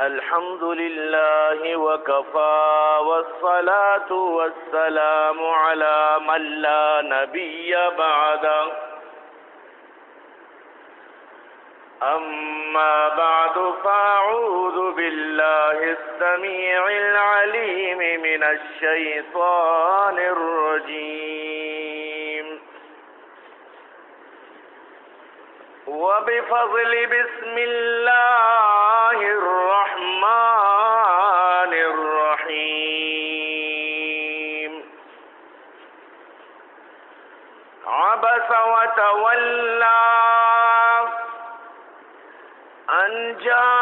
الحمد لله وكفى والصلاة والسلام على من لا نبي بعده أما بعد فأعوذ بالله السميع العليم من الشيطان الرجيم. وبفضل بسم الله الرحمن الرحيم. عبس وتولى أن جاءه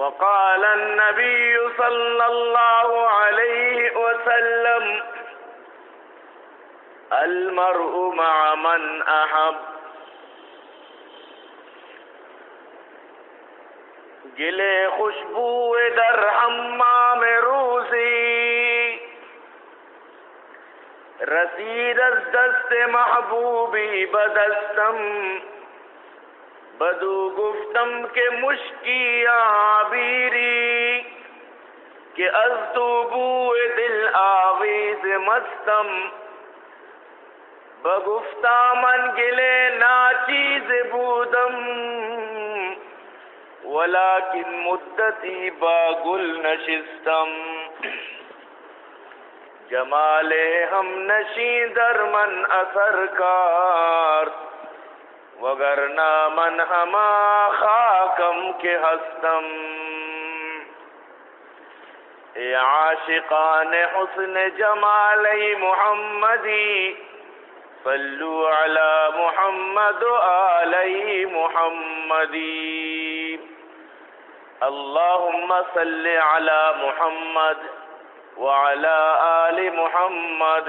وقال النبي صلى الله عليه وسلم المرء مع من أحب. گلے خوشبو در حمام روزی رسید از دست محبوبی بدستم. بدو گفتم که مشکی آبیری که از تو بو دل آویز مستم۔ بگفتا من گلے ناچیز بودم۔ ولكن مدتی با گل نشستم۔ جمال ہم نشی در من اثر کار۔ وگرنا من ہما خاکم کے ہستم۔ اے عاشقان حسن جمال محمدی، صلو علی محمد و آلی محمدی۔ اللهم صل على محمد وعلى آل محمد۔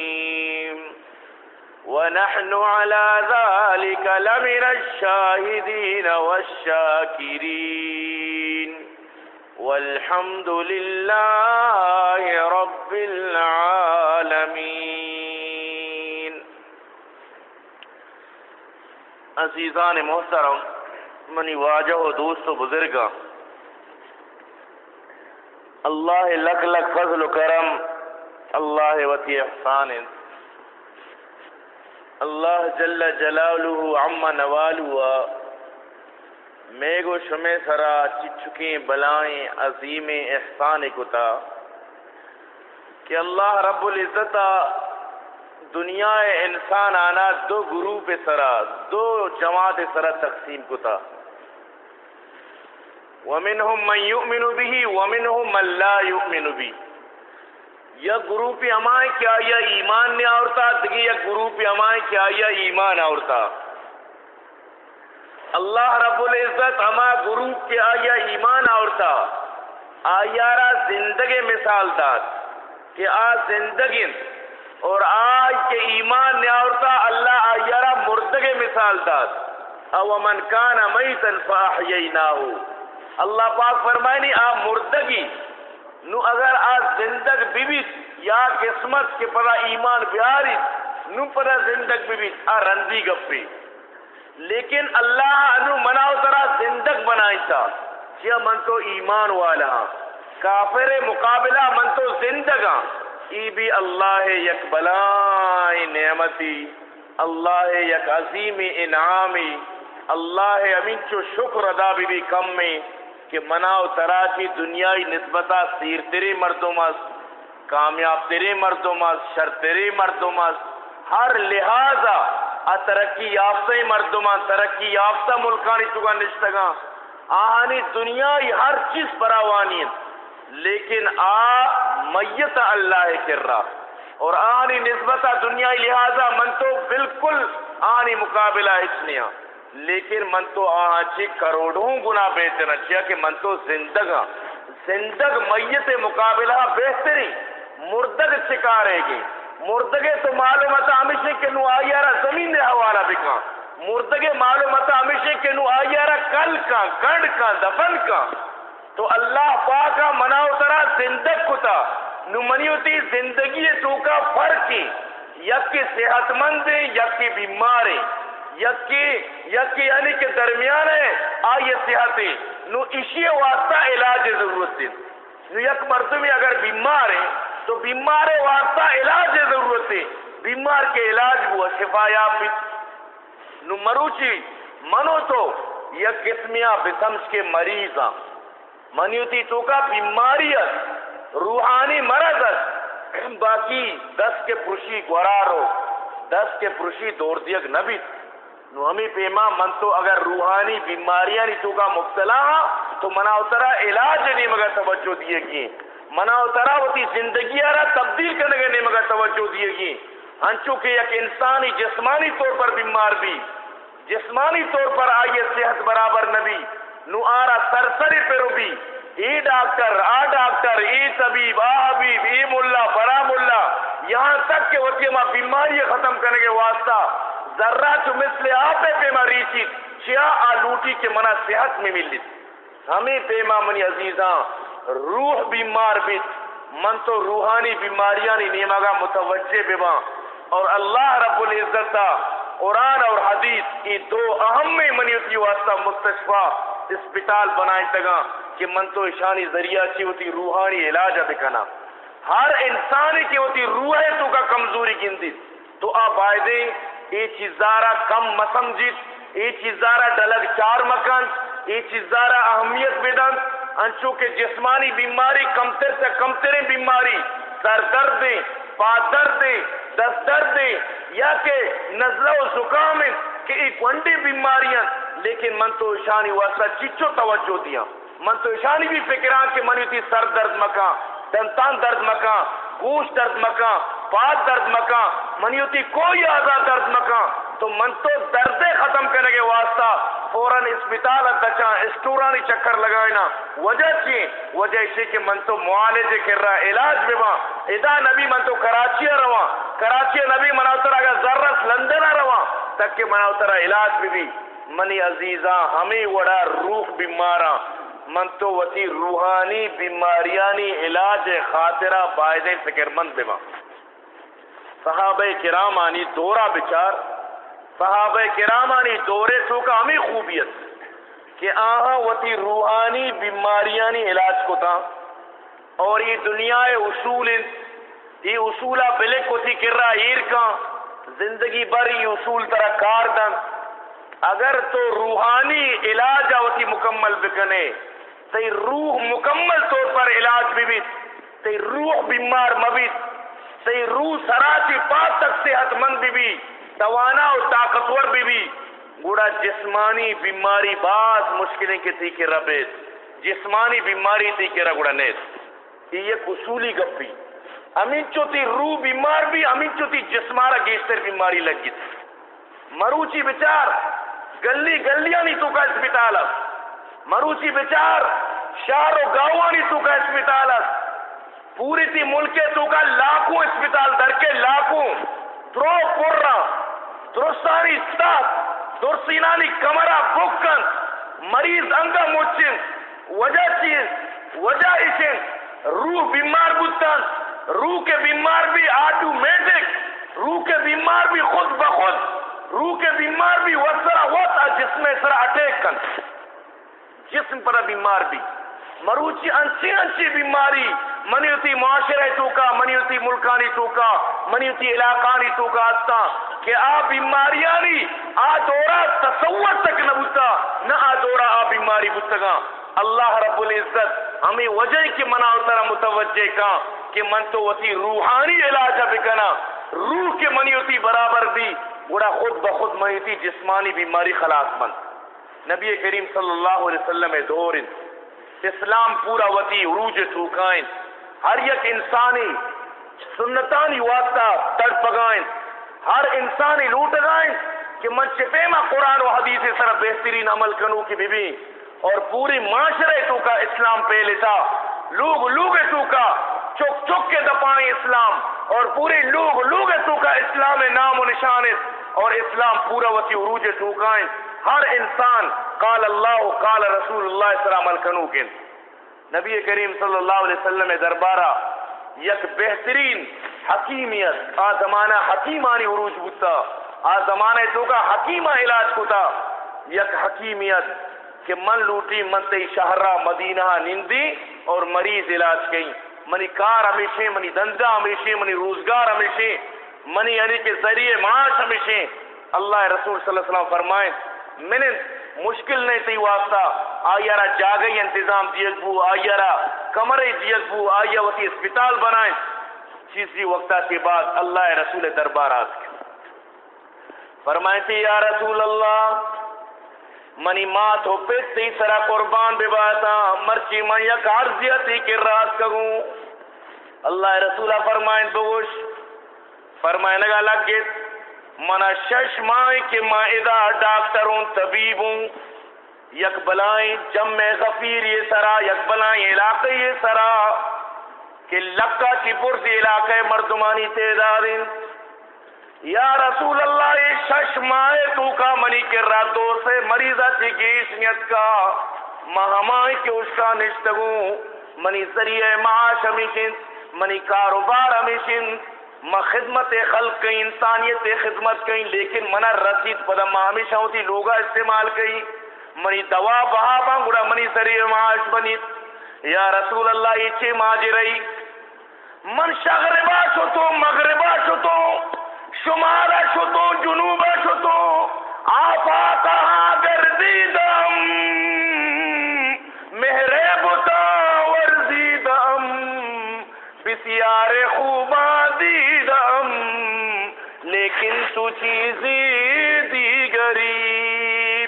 ونحن على ذلك لمن الشاهدين والشاكرين. والحمد لله رب العالمين. عزیزان محترم منی واجہ و دوست و بزرگاں اللہ لک لک فضل و کرم، اللہ وتی احسان انسان اللہ جل جلالہ عم نوالہ میگو شمع سرا چچکیں بلائیں عظیم احسان کتا۔ کہ اللہ رب العزت دنیا انسان آنا دو گروپ سرا، دو جماعت سرا تقسیم کتا۔ ومنهم من يؤمن به ومنهم من لا يؤمن به یا گروپ ہمائیں کیا یا ایمان نے آورتا دگی یا گروپ ہمائیں کیا یا ایمان آورتا۔ اللہ رب العزت ہما گروپ کے آیا ایمان آورتا۔ آیارا زندگی مثال داد کہ آ زندگی اور آج کے ایمان نے آورتا، اللہ آیارا مردگی مثال داد۔ او من کان میتن فاحییناہو۔ اللہ پاک فرمائنی آ مردگی نو اگر آ زندگ بیبیت یا قسمت کے پدا ایمان بیاری نو پدا زندگ بھی بھی آ رندی گپی۔ لیکن اللہ انو مناو ترا زندگ بنائی تا کیا من تو ایمان والا؟ کافر مقابلہ من تو زندگاں ای بھی اللہ یک بلائی نعمتی، اللہ یک عظیم انعامی، اللہ امین چو شکر ادا بھی کم میں۔ کہ مناو ترا کی دنیای نسبتا سیر تیرے مردوں مست کامیاب تیرے مردوں مست شر تیرے مردوں مست ہر لہذا ترقی یافتہ مردمان ترقی یافتہ ملکانی چکا نشتگا آہانی دنیا ہر چیز پراوانی لیکن آ میت اللہ کر رہا اور آنی نسبت دنیا لہذا من تو بالکل آنی مقابلہ اچنیا لیکن من تو آہاں کروڑوں گنا بہتر اچھا کہ من تو زندگا ہاں۔ زندگ میت مقابلہ بہتری، مردگ چکارے گی۔ مردگے تو معلومت ہمیشہ کے نو آئیارا زمین دے حوالہ بکا مردگے معلومت ہمیشہ کے نو آئیارا کل کا گنڈ کا دفن کا تو اللہ پاکا ہاں مناو ترا زندگ کتا۔ نو منیوتی زندگی تو کا فرقی یک کی صحت مند یک کی بیمار کی یک کی یعنی کہ درمیان ہے آئیے صحت نو اسی واسطہ علاج ضرورت نو یک مردمی اگر بیمار ہے، تو بیمار واسطہ علاج ضرورت ہے بیمار کے علاج وہ شفا یاب بھی. نو مروچی منو تو یہ قسمیاں بسمس کے مریض ہاں منیوتی تو کا بیماریت روحانی مرض باقی دس کے پرشی گورارو دس کے پرشی دور دیگ نبی. نو ہمیں پیما من تو اگر روحانی بیماریاں نہیں تو کا مبتلا تو منا اترا علاج نہیں مگر توجہ دیے گی۔ منا اترا ہوتی زندگی آرہ تبدیل کرنے کے نہیں مگر توجہ دیے گی۔ ہاں، انچو کہ ایک انسانی جسمانی طور پر بیمار بھی، جسمانی طور پر آئیے صحت برابر نبی۔ نو آرہ سرسری پیرو بھی ای ڈاکٹر، آ ڈاکٹر، ای طبیب، آ حبیب، ای ملا برا ملا۔ یہاں تک کہ ہوتی ہے بیماری ختم کرنے کے واسطہ ذرہ چو مثل آپے پیما ریچی چیا آلوٹی کے منا صحت میں ملیت ہمیں پیما منی عزیزاں، روح بیمار بیت من تو روحانی بیماریاں نہیں نیماگا متوجہ بیما اور اللہ رب العزت قرآن اور حدیث یہ دو اہم میں منی ہوتی واسطہ مستشفہ اسپتال بنائیں تگا کہ من تو اشانی ذریعہ چی ہوتی، روحانی علاج بکنا ہر انسان کی ہوتی، روح تو کا کمزوری گندی۔ تو آپ آئے یہ چیزارا کم مسمجید یہ چیزارا ڈلگ چار مکان یہ چیزارا اہمیت بدن، انچو کے جسمانی بیماری کمتر سے کمتر بیماری، سر درد، پا درد، دست درد، یا کہ نزلہ و زکام کہ ایک ونڈی بیماریاں۔ لیکن من تو شانی واسطہ چچو توجہ دیا۔ من تو شانی بھی فکران کہ منی تھی سر درد مکان، دنتان درد مکان گوش درد مکان پاس درد مکان منی ہوتی کوئی آزاد درد مکان تو من تو درد ختم کرنے کے واسطہ فوراً اسپتال دچا اسٹورانی چکر لگائنا وجہ چی وجہ اسی کہ من تو معالجے کر رہا علاج بھی وہاں ادا نبی من تو کراچی رواں۔ کراچی نبی مناوتر اگر ذرس لندن رواں۔ تک کہ مناوتر علاج بھی بھی۔ منی عزیزاں، ہمیں وڑا روح بیماراں۔ من تو وتی روحانی بیماریانی علاج خاطرہ باعدے فکر مند بیما صحابہ کرام آنی دورہ بچار، صحابہ کرام آنی دورے تو کا ہمیں خوبیت کہ آہاں وتی روحانی بیماریانی علاج کو تھا۔ اور یہ دنیا اصول، یہ اصولہ بلک کو تھی کر رہا ایر کا زندگی بھر یہ اصول طرح کار دن۔ اگر تو روحانی علاج آوتی مکمل بکنے تی روح مکمل طور پر علاج بھی بیت تی روح بیمار مبیت۔ تی روح سراچی پاس تک صحت مند بھی بھی، توانا و طاقتور بھی بھی۔ گوڑا جسمانی بیماری باز مشکلیں کی تھی کہ ربیت جسمانی بیماری تھی کہ رگوڑا نیت۔ یہ ایک اصولی گپی امین چوتی روح بیمار بھی، امین چوتی جسمارا گیشتر بیماری لگی تھی۔ مروچی بچار، گلی گلیاں نہیں تو کا اسپتال مروچی بچار، شہر و گاؤں تو کا اسپتال پوری تھی ملک تو کا لاکھوں اسپتال در کے لاکھوں۔ ترو پورا درستانی ستاف درسینانی کمرہ بکن مریض انگا موچن، وجہ چیز، وجہ ایشن، روح بیمار بودتن، روح کے بیمار بھی آٹومیٹک روح کے بیمار بھی خود بخود، روح کے بیمار بھی وسرا ہوتا جسم سر اٹیک کن۔ جسم پر بیمار بھی۔ مروچی انچی انچی بیماری منیوتی معاشرے ٹوکا منیوتی ملکانی ٹوکا منیوتی علاقانی ٹوکا آستا کہ آ بیماریاں نہیں آ دورا تصور تک نہ بتا نہ آ دورا آ بیماری بتگا اللہ رب العزت ہمیں وجہ کی منا اترا متوجہ کا کہ من تو وتی روحانی علاج بکنا روح کے منیوتی برابر بھی بڑا خود بخود منیوتی جسمانی بیماری خلاص بند نبی کریم صلی اللہ علیہ وسلم دور اسلام پورا وتی عروج ٹوکائیں ہر یک انسانی سنتانی واسطہ تڑ پگائیں ہر انسانی لوٹ گائیں کہ من چپے میں قرآن و حدیث سر بہترین عمل کنو کی بی اور پوری معاشرے تو کا اسلام پہ لیتا لوگ لوگ تو کا چک چک کے دپائیں اسلام، اور پوری لوگ لوگ تو کا اسلام نام و نشان اور اسلام پورا وتی عروج ٹوکائیں ہر انسان قال اللہ قال رسول اللہ السلام الکنو کے۔ نبی کریم صلی اللہ علیہ وسلم دربارہ یک بہترین حکیمیت، آ زمانہ حکیمانی عروج بتا آ زمانہ تو کا حکیمہ علاج کتا یک حکیمیت کہ من لوٹی، من تی شہرہ، مدینہ نندی اور مریض علاج کہیں منی کار ہمیشہ، منی دندہ ہمیشہ، منی روزگار ہمیشہ، منی یعنی کے ذریعے معاش ہمیشہ۔ اللہ رسول صلی اللہ علیہ وسلم فرمائیں میں مشکل نہیں تھی واسطہ۔ آئیارا جاگئی انتظام دیت بو۔ آئیارا کمرے دیت بو۔ آئیا وتی اسپتال بنائیں۔ چیزی وقتہ کے بعد اللہ رسول دربار آت فرمائیں تھی، یا رسول اللہ، منی مات ہو پیت تی سرا قربان بے باتا، مرچی من یک عرضیتی کی راز کگوں۔ اللہ رسولہ فرمائیں دوش فرمائیں لگا، لگ گیت منا شش ماہ کے مائدہ ڈاکٹروں، طبیبوں یک بلائیں جمع غفیر یہ سرا یک بلائیں علاقہ یہ سرا کہ لکا کی پرس علاقہ مردمانی تعدادیں یا رسول اللہ، یہ شش ماہ تو کا منی کے راتوں سے مریضہ تھی گیشنیت کا مہمائی کے اس کا نشتگوں، منی ذریعہ معاش ہمیشن، منی کاروبار ہمیشن ما خدمت خلق کہیں انسانیت خدمت کہیں لیکن منا رسید پدا ہمیشہ ہوتی لوگا استعمال کہیں منی دوا بہا بانگوڑا منی ذریعہ معاش بنیت یا رسول اللہ، یہ چھے ماجی رہی من شغربا شتو، مغربا شتو شمال شتو جنوب شتو۔ آفا کہاں گردیدم؟ مہرے بتا ورزیدم بسیار خوبا چیزی دیگری۔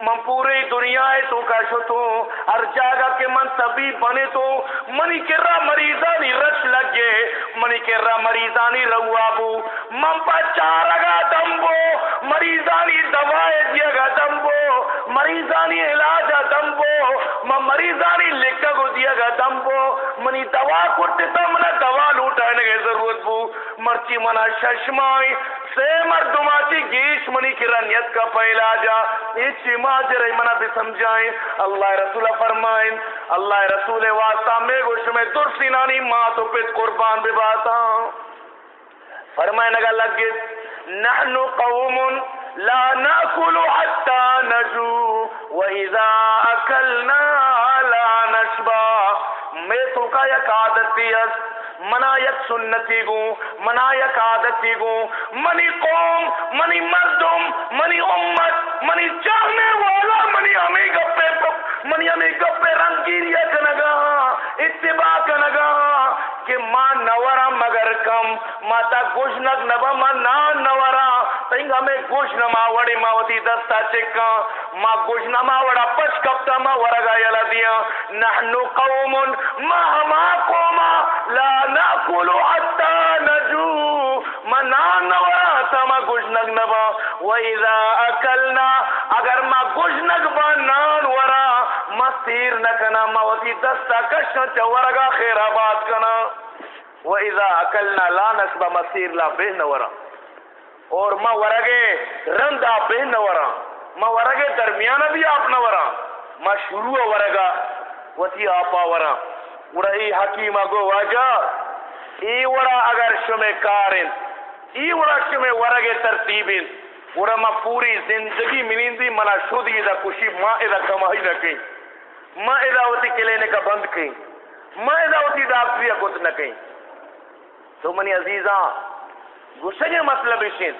من پوری دنیا تو کا شتو، ہر جگہ کے من طبیب بنے تو، منی کرا مریضانی رچ لگے، منی کرا مریضانی روابو من پا چارگا دمبو مریضانی دوائے دیا گا دمبو مریضانی علاج دمبو من مریضانی لکھا کو دیا گا دمبو منی دوا کرتے تا منا دوا لوٹانے کے ضرورت بو مرچی منا ششمائی سے مردماتی گیش منی کی رنیت کا پہلا جا۔ ایچی ماجر منا بھی سمجھائیں۔ اللہ رسول فرمائیں۔ اللہ رسول واسطہ میں گوش میں درسی نانی، ماں تو پیت قربان بھی باتا۔ فرمائیں نگا لگت نحن قوم لا ناکل حتی نجو. وَإِذَا أَكَلْنَا لَا نَشْبَا میں تو کا یک عادتی است منا یک سنتی گو منا یک عادتی گو منی قوم، منی مردم، منی امت، منی چاہنے والا، منی ہمیں گپے منی ہمیں گپے رنگیریا کنگا، اتباع کنگا۔ کہ ماں نورا مگر کم، ماتا گوشنک نبا، ماں نا نورا۔ تنگ ہمیں گوش نما وڑی ما ماوتی دستا چکا ما گوش نما وڑا پچ کپتا ما ورگا یلا دیا۔ نحنو قوم ما ہما قوما، لا ناکلو حتی نجو۔ ما نا نورا تا ما گوشنک نبا۔ وَإِذَا أَكَلْنَا اگر ما گوشنک با نان ورا ما سیر نکنا ما وتی دستا کشن چا ورگا خیر آباد کنا۔ وَإِذَا أَكَلْنَا لا نسبا مسیر لا بہن ورا۔ اور ما ورگے رند آپ بہن ورا۔ ما ورگے درمیان بھی آپ نورا ما شروع ورگا وتی آپا ورا۔ ورہی حکیمہ گو واجا، ای وڑا اگر شمع کارن، ای وڑا شمع ورگ ترتیبن۔ وڑا ما پوری زندگی منیندی، منا شدی دا کشی، ما ادا کمائی نہ کہیں ما ادا ہوتی کلینے کا بند کہیں ما ادا ہوتی ڈاکٹری کت نہ کہیں۔ تو منی عزیزاں گسنگے مطلب اشین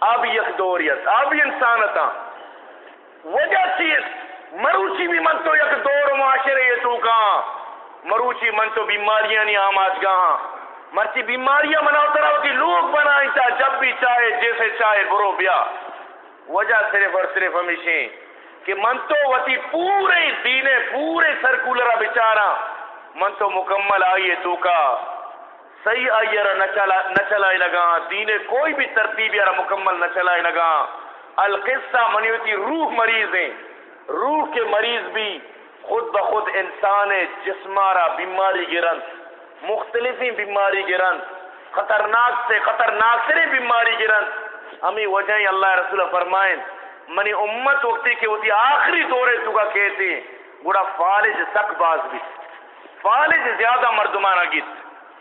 اب یک دوریت، اب انسانتا وجہ چیز، مروچی بھی من تو یک دور معاشرے یہ تو کہاں۔ مروچی من تو بیماریاں نہیں آماز گاہاں۔ مرچی بیماریاں مناؤ طرح ہوتی لوگ بنائیں تا جب بھی چاہے، جیسے چاہے، برو بیا۔ وجہ صرف اور صرف ہمیشہ کہ من تو وتی پورے دینے پورے سرکولرہ بچارا من تو مکمل آئیے تو کا صحیح آئیے نہ چلائے لگا۔ دینے کوئی بھی ترتیب یارا مکمل نہ چلائے لگا۔ القصہ منی ہوتی روح مریض ہیں۔ روح کے مریض بھی خود بخود انسان جسمارا بیماری گرن۔ مختلف بیماری گرن۔ خطرناک سے خطرناک سے بیماری گرن۔ ہمیں وجہ اللہ رسول فرمائیں۔ منی امت وقتی کہ ہوتی آخری دورے تو کا کہتے ہیں گوڑا فالج سک باز بھی۔ فالج زیادہ مردمانہ گیت۔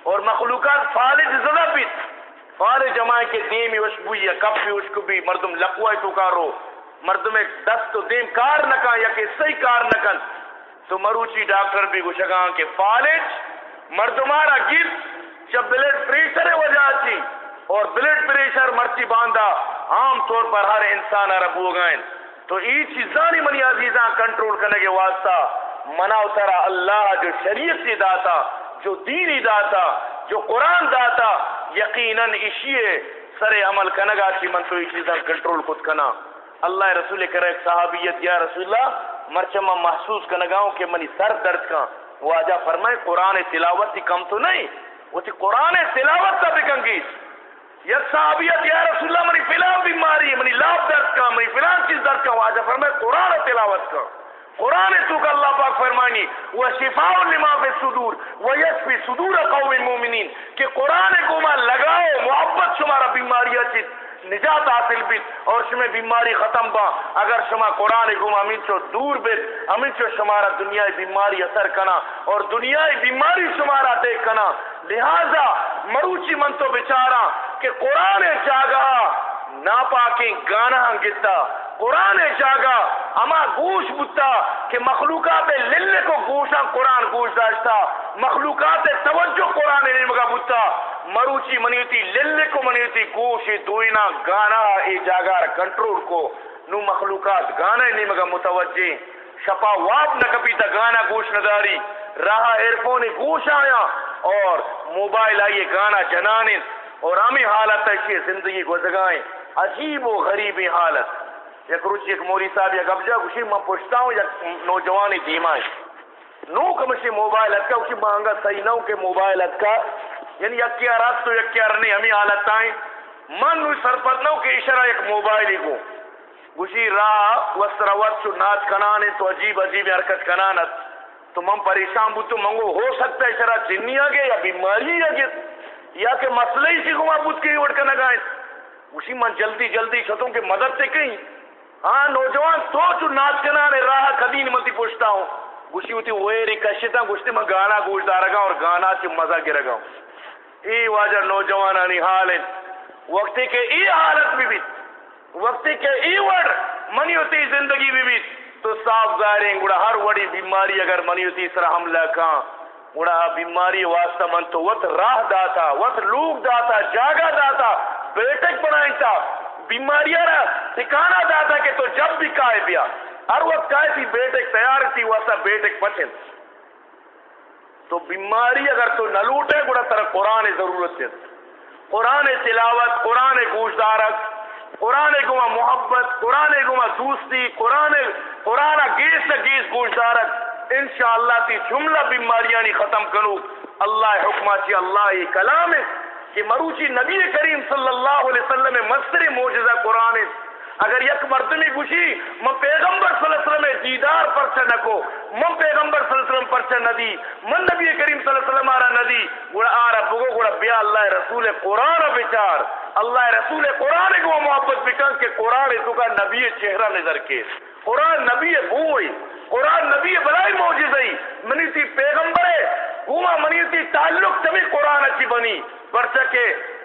اور مخلوقات فالج زدہ بھی۔ فالج جمائے کے دیمی وشبوئی یا کپ بھی وشکو بھی مردم لقوائی تو کارو۔ مردم دست تو دیم کار نکا یا کہ صحیح کار نکن تو مروچی ڈاکٹر بھی گوشگاں کہ فالج مردمارا گیت جب بلڈ پریشر وجہ چی اور بلڈ پریشر مرچی باندھا، عام طور پر ہر انسان عرب ہو گئے تو ای چیزانی منی عزیزاں کنٹرول کرنے کے واسطہ منا اترا اللہ جو شریعت سے داتا، جو دینی داتا، جو قرآن داتا، یقیناً اشیے سر عمل کنگا چی من تو ای چیزاں کنٹرول کت کنا۔ اللہ رسول کرے صحابیت یا رسول اللہ مرچمہ محسوس کنگاؤں کہ منی سر درد کا۔ واجہ فرمائے، قرآن تلاوت تی کم تو نہیں، وہ تی قرآن تلاوت تا بکنگی یا صحابیت، یا رسول اللہ، منی فلان بیماری منی لاب درد کا، منی فلان چیز درد کا واجہ فرمائے قرآن تلاوت کا۔ قرآن تو کا اللہ پاک فرمانی وہ شفاء لما فی صدور وہ یشفی صدور قوم مومنین کہ قرآن کو ماں لگاؤ، محبت شمارا بیماریاں چیز۔ نجات حاصل بیت اور شما بیماری ختم با. اگر شما قرآن گم امین چو دور بیت امین چو شمارا دنیای بیماری اثر کنا اور دنیای بیماری شمارا دیکھ کنا، لہذا مروچی من تو بچارا کہ قرآن جاگا ناپاکی گانا گتا قرآن جاگا اما گوش بتا کہ مخلوقات للے کو گوشا قرآن گوش داشتا، مخلوقات توجہ قرآن نمگا بتا مروچی منیتی للے کو منیتی گوش دوئینا گانا ای جاگا کنٹرول کو، نو مخلوقات گانا نمگا متوجہ، شپا واب نہ کبھی تا گانا گوش نداری رہا ایرفون گوش آیا اور موبائل آئیے گانا جنانے اور ہمیں حالت ہے زندگی گزگائیں، عجیب و غریبی حالت۔ یک روچ ایک موری صاحب یک ابجا کشی میں پوچھتا ہوں یک نوجوانی دیمائیں نو کمشی موبائل اتکا کشی مانگا صحیح نو کہ موبائل اتکا۔ یعنی یک کیا رات تو یک کیا رنی ہمیں حالت آئیں من نو سرپت نو کہ اشارہ ایک موبائل ہی گو۔ گوشی راہ وستروت چو ناچ کنانے تو عجیب عجیب حرکت کنانت تو من پریشان بوتو منگو، ہو سکتا ہے اشارہ چنی آگے یا بیماری آگے؟ یا کہ مسئلہ ہی سی گما بوت کے اڑ کر نگائیں۔ اسی من جلدی جلدی چھتوں کے مدد سے کہیں۔ ہاں نوجوان تو چو ناچ کنانے راہ کدی نمتی پوچھتا ہوں۔ گوشی ہوتی ویری کشتا گوشتی میں گانا گوشتا رگا اور گانا چی مزہ گرگا گا ای واجہ نوجوانانی حالیں وقتی کے ای حالت بھی بیت۔ وقتی کے ای وڑ منی ہوتی زندگی بھی بیت۔ تو صاف ظاہریں گوڑا ہر وڑی بیماری اگر منی ہوتی سر حملہ کھاں۔ گوڑا بیماری واسطہ من تو وقت راہ داتا، وقت لوگ داتا جاگا داتا، بیٹک بنائیں تا۔ بیماریاں را ٹھکانا داتا کہ تو جب بھی کائے بیا ہر وقت کائے تھی بیٹک تیار تھی واسطہ بیٹک پچھن تو بیماری اگر تو نہ لوٹے گوڑا طرح قرآن ضرورت ہے۔ قرآن تلاوت، قرآن گوشدارک قرآن گما محبت، قرآن گما دوستی، قرآن قرآن گیس نہ گیس گوشدارک انشاءاللہ تی جملہ بیماریاں ختم کرو اللہ حکمہ چی اللہ کلام ہے۔ کہ مروچی نبی کریم صلی اللہ علیہ وسلم مصر موجزہ قرآن اگر یک مردمی گوشی من پیغمبر صلی اللہ علیہ وسلم دیدار پرچہ نکو من پیغمبر صلی اللہ علیہ وسلم پرچہ ندی من نبی کریم صلی اللہ علیہ وسلم آرہ ندی گوڑا آرہ بگو گوڑا بیا اللہ رسول قرآن بچار۔ اللہ رسول قرآن کو محبت بکن کہ قرآن تو کا نبی چہرہ نظر کے۔ قرآن نبی بوئی، قرآن نبی بلائی موجز ہے منی تی پیغمبر ہے ہوا منی تعلق تمہیں قرآن اچھی بنی۔ برچہ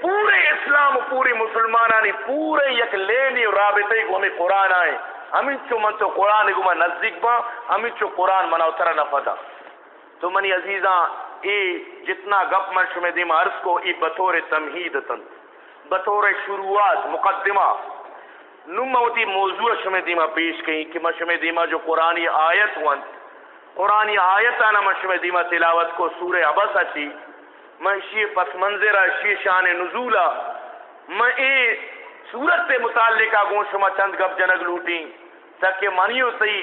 پورے اسلام پورے مسلمانانی پورے یک لینی رابطے کو ہمیں قرآن آئے۔ ہمیں چو من تو قرآن کو نزدیک با ہمیں چو قرآن منا اترا نفدا تو منی عزیزاں، ای جتنا گپ من شمی دیم عرض کو، ای بطور تمہید تن۔ بطور شروعات، مقدمہ۔ نموتی موضوع شمی دیما پیش کہیں کہ من شمی دیما جو قرآنی آیت ون قرآنی آیت آنا دیما تلاوت کو سورہ عبس اچھی من شی پس منظرہ شی شان نزولہ، من ای صورت سے متعلقہ گون شما چند گپ جنگ لوٹیں، تاکہ منیو سی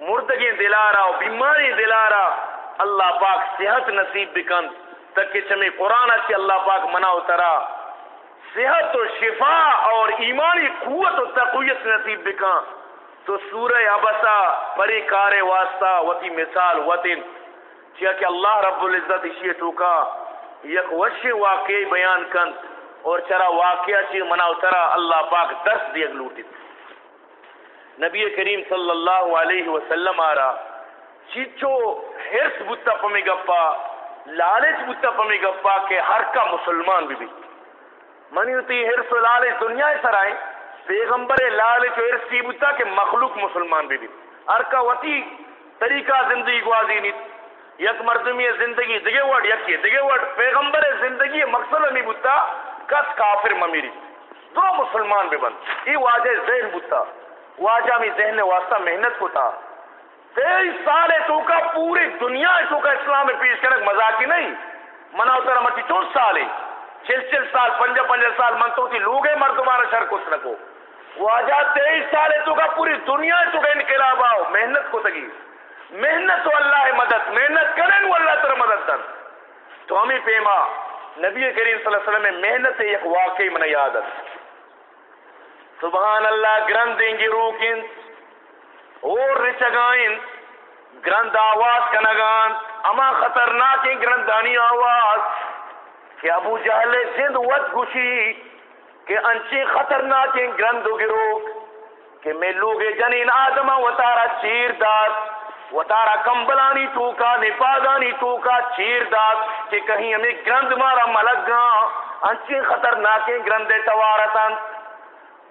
مردگیں دلارا و بیماری دلارا، اللہ پاک صحت نصیب بکن، تاکہ چمیں قرآن اچھی اللہ پاک منع اترا صحت و شفا اور ایمانی قوت و تقویت نصیب بکن۔ تو سورہ عبسا پری کار واسطہ وتی مثال وطن۔ چیا کہ اللہ رب العزت اسی ٹوکا یک وش واقعی بیان کن اور چرا واقعہ چی منا اترا اللہ پاک درس دیگ لوٹی نبی کریم صلی اللہ علیہ وسلم آرا، چیچو حرس بوتا پمی گپا، لالچ بوتا پمی گپا کہ ہر کا مسلمان بھی بھی۔ منی ہوتی حرس و لالچ دنیا سر آئیں پیغمبر لالچ و حرس کی کہ مخلوق مسلمان بھی بھی ہر کا وطی طریقہ زندگی گوازی نیت یک مردمی زندگی دگے وڈ یکی دگے وڈ پیغمبر زندگی مقصد نہیں بوتا، کس کافر ممیری۔ دو مسلمان بھی بند۔ یہ واجہ ذہن بوتا۔ واجہ میں ذہن واسطہ محنت کو تھا تیئیس سال تو کا پوری دنیا تو کا اسلام میں پیش کرک مزاقی نہیں۔ منا اترا مٹی چون سال ہے چل چل سال، پنجا پنجا سال من تو تھی لوگ مردمانہ شر کچھ نکو واجہ تیئیس سال تو کا پوری دنیا تو کا انقلاب آؤ محنت کو تگی۔ محنت تو اللہ ہے مدد، محنت کریں وہ اللہ تر مدد کر تو ہمیں پیما، نبی کریم صلی اللہ علیہ وسلم میں محنت ایک واقعی من یادت سبحان اللہ، گرند دیں گی روکن، اور رچگائن، گرند آواز کنگان، اما خطرناک گرندانی آواز کہ ابو جہل زند ود گوشی۔ کہ انچی خطرناک گرند گروک کہ میں لوگ جنین آدم و تارا چیر داد، و تارا کمبلانی توکا نپادانی توکا چیر داد، کہ کہیں ہمیں گرند مارا ملک گا انچی خطرناک گرند توارتن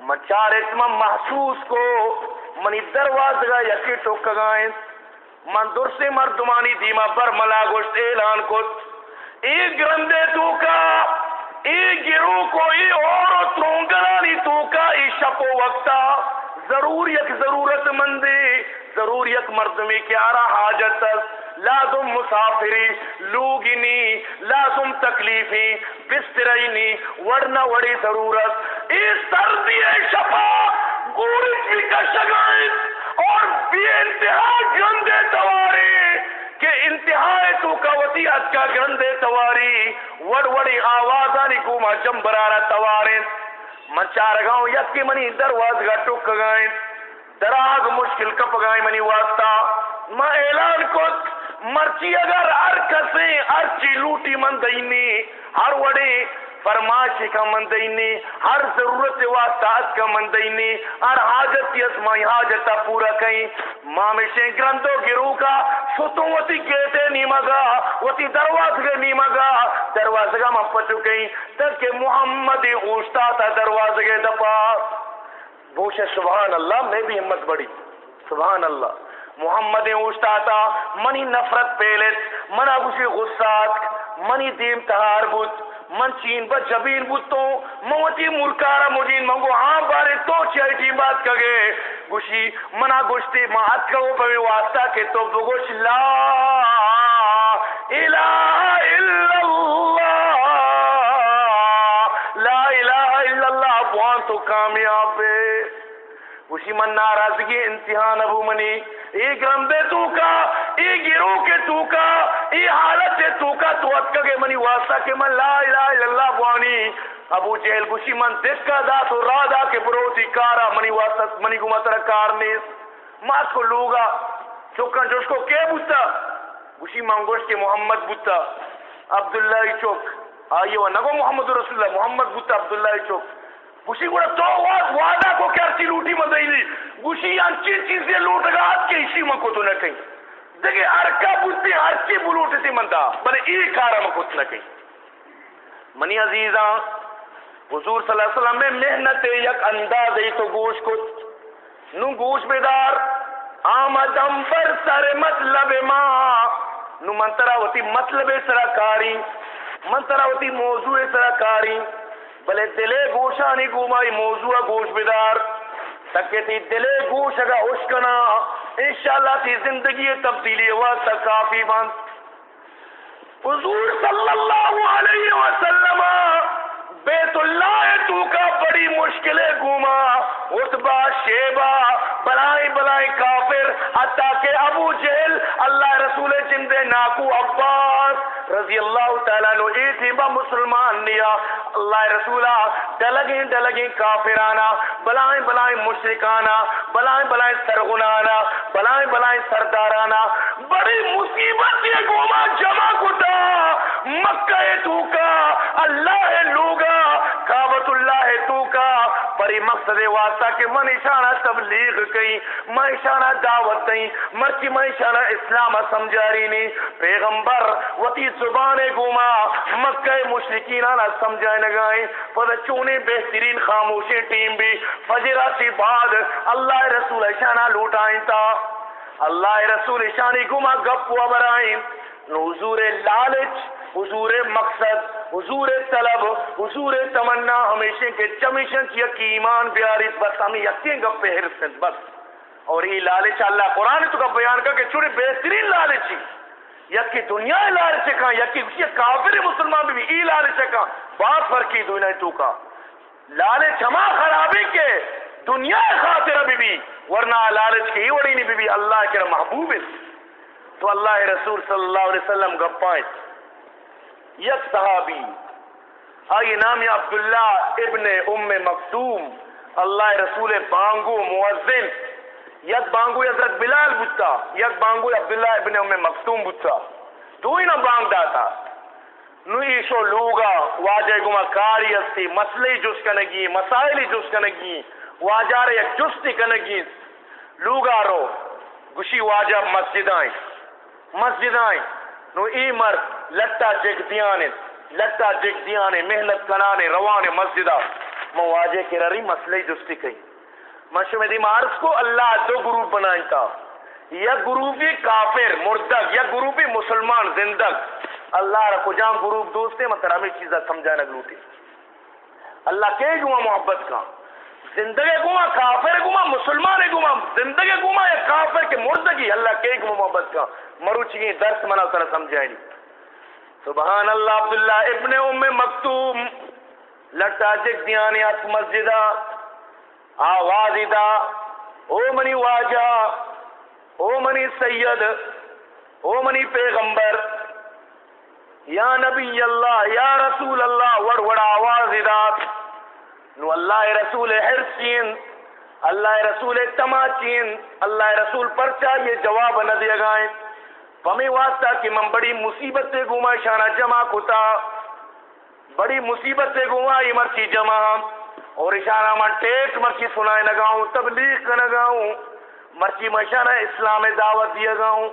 مچار اتما محسوس کو، منی درواز گا یکی ٹوک گائیں من در سے مردمانی دیما پر ملا گوشت اعلان کت۔ ای گرندے تو کا ای گرو کو ای اور ترونگرانی تو کا ای شپو وقتا۔ ضرور یک ضرورت مندی ضرور یک مردمی کیا رہا حاجت؟ لازم مسافری لوگینی لازم تکلیفی، بسترینی ورنہ وڑی ضرورت۔ اس سردی شفا گورش بھی کشگائیں اور بی انتہا گندے تواری کہ انتہائی تو کاوتیات کا گندے تواری وڑ وڑی آوازانی کو ما جمبرارا توارین من چار گاؤں یکی منی درواز گا ٹک گائیں۔ دراز مشکل کپ گائیں منی واسطہ۔ ما اعلان کت، مرچی اگر ہر کسے ہر چی لوٹی من دینی ہر وڑی فرماشی کا من دینی ہر ضرورت واسطات کا من دینی ہر حاجت کی اسمائی حاجتا پورا کہیں مامشیں گرندو گرو کا، ستوں وطی گیتے نیمہ گا وطی درواز گے نیمہ گا درواز گا من پچو تک محمد اوشتا تھا درواز گے دپا بوشے سبحان اللہ، میں بھی ہمت بڑی۔ سبحان اللہ۔ محمد اوشتا تھا منی نفرت پیلت منا گوشی غصات منی دیم تہار بود۔ من چین با جبین بودتو موتی مرکارا مجین منگو ہاں بارے تو چاہی ٹیم بات کگے۔ گوشی، منا گوشتی ما ات کگو پمی واسطہ کے تو بگوش لا الہ الا اللہ۔ لا الہ الا اللہ بوان تو کامیاب بے گوشی، من ناراضگی، امتحان ابو منی۔ ای گرمبے تو کا ای گرو کے تو کا ای حالت تو کا تو اتکا کے منی واسطہ کے من لا الہ الا اللہ بوانی۔ ابو جہل گوشی من دکا دا تو را دا کے بروتی کارا، منی واسطہ، منی گو مطرح کار نیس۔ مات کو لوگا چوکن جوش کو کے بوتا؟ گوشی من گوش کے محمد بوتا۔ عبداللہ چوک۔ آئیے وہ نگو محمد رسول اللہ، محمد بوتا عبداللہ چوک۔ گوشی گوڑا تو وعدہ کو کیا چی لوٹی مدئی لی گوشی انچی چیزیں لوٹ گا، آج کے اسی من کو تو نہ کہیں۔ دیکھے ارکا بوتی ہرچی بلوٹ سی مندا بلے ای کارا میں کچھ نہ کہیں۔ منی عزیزاں، حضور صلی اللہ علیہ وسلم میں محنت یک انداز تو گوش کچھ۔ نو گوش بیدار آمدم پر سر مطلب ما۔ نو منترا ہوتی مطلب سرکاری منترا ہوتی موضوع سرکاری۔ بلے دلے گوشا نہیں گومائی موضوع گوش بیدار۔ تکے تی دلے گوش اگا اشکنا۔ انشاءاللہ تی زندگی تبدیلی ہوا کافی بند۔ حضور صلی اللہ علیہ وسلم بیت اللہ تو کا بڑی مشکلیں گھوما اتبا شیبا بلائی بلائی کافر، حتیٰ کہ ابو جہل، اللہ رسول جندے ناکو عباس رضی اللہ تعالیٰ نو ایتھی با مسلمان نیا، اللہ رسولہ ڈلگیں ڈلگیں کافرانا، بلائیں بلائیں مشرکانا، بلائیں بلائیں سرغنانا، بلائیں بلائیں سردارانا، بڑی مصیبت یہ گوما جمع کتا، مکہ تو کا، اللہ لوگا کعبت اللہ تو کا پری مقصد واسطہ کہ من اشارہ تبلیغ کئی میں اشارہ دعوت دیں مرچی میں اشارہ اسلام سمجھاری نہیں پیغمبر وطی زبان گوما، مکہ مشرکین آنا سمجھائے نگائیں پر چونے بہترین خاموشی ٹیم بھی۔ فجرہ سی بعد اللہ رسول اشانہ لوٹائیں تا۔ اللہ رسول اشانی گما گپ و برائیں۔ حضور لالچ، حضور مقصد۔ حضور طلب حضور تمنا ہمیشہ کے چمیشن کی ایمان بیاری بس ہمیں یقین گپ پہ حرصت بس۔ اور یہ لالچ اللہ قرآن تو کا بیان کر کہ چھوڑے بہترین لالچی یکی دنیا لالچ کہاں یکی کافر مسلمان بھی ای لالچ کہاں۔ بات فرقی دنیا تو کا۔ لالچ ہما خرابی کے دنیا خاطر بھی بھی ورنہ لالچ کی وڑی نہیں بھی, بھی اللہ کے محبوب ہے۔ تو اللہ رسول صلی اللہ علیہ وسلم گپائیں یک صحابی، آئی نام عبداللہ ابن ام مکتوم، اللہ رسول بانگو موزن یک بانگو حضرت بلال بتا یک بانگو عبداللہ ابن ام مکتوم بتا تو ہی نہ بانگ داتا۔ نو ایشو لوگا، واجہ گما کاری استی مسئلے جس کنگی مسائلی جس کنگی، واجہ یک جستی کنگی۔ لوگا رو گشی واجہ مسجد آئیں مسجد آئیں نو ای مرد لٹا جگ دیانے لٹا جگ دیانے محنت کنانے روانے مسجدہ۔ مواجہ کے رری مسئلہ جستی کئی۔ مشہور دی مارس کو اللہ دو گروپ بنائی تھا یا گروپی کافر، مردگ، یا گروپی مسلمان، زندگ۔ اللہ رکھو جام گروپ دوستے مطلب ہمیں چیزیں سمجھانا گلوٹی۔ اللہ کے جوا محبت کا۔ زندگی گما کافر گما مسلمان گما زندگی گما یا کافر کے مردگی، اللہ کے گما محبت کا۔ مروچی درس منا سر سمجھائیں سبحان اللہ عبداللہ ابن ام مکتوم، لٹا جگ دیانے اس مسجدہ آواز دا، او منی واجہ، او منی سید، او منی پیغمبر، یا نبی اللہ، یا رسول اللہ، وڑ وڑ آواز دا۔ نو اللہ رسول حرسین اللہ رسول تماچین اللہ رسول پر چاہیے جواب نہ دیا گائیں پمی واسطہ کہ من بڑی مصیبت سے گھوما، شانہ جمع کتا بڑی مصیبت سے گھوما، یہ مرچی جمع۔ اور اشارہ من ٹیک مرچی سنائے لگاؤں، تبلیغ کا لگاؤں۔ مرچی مشانہ اسلام دعوت دیا گاؤں۔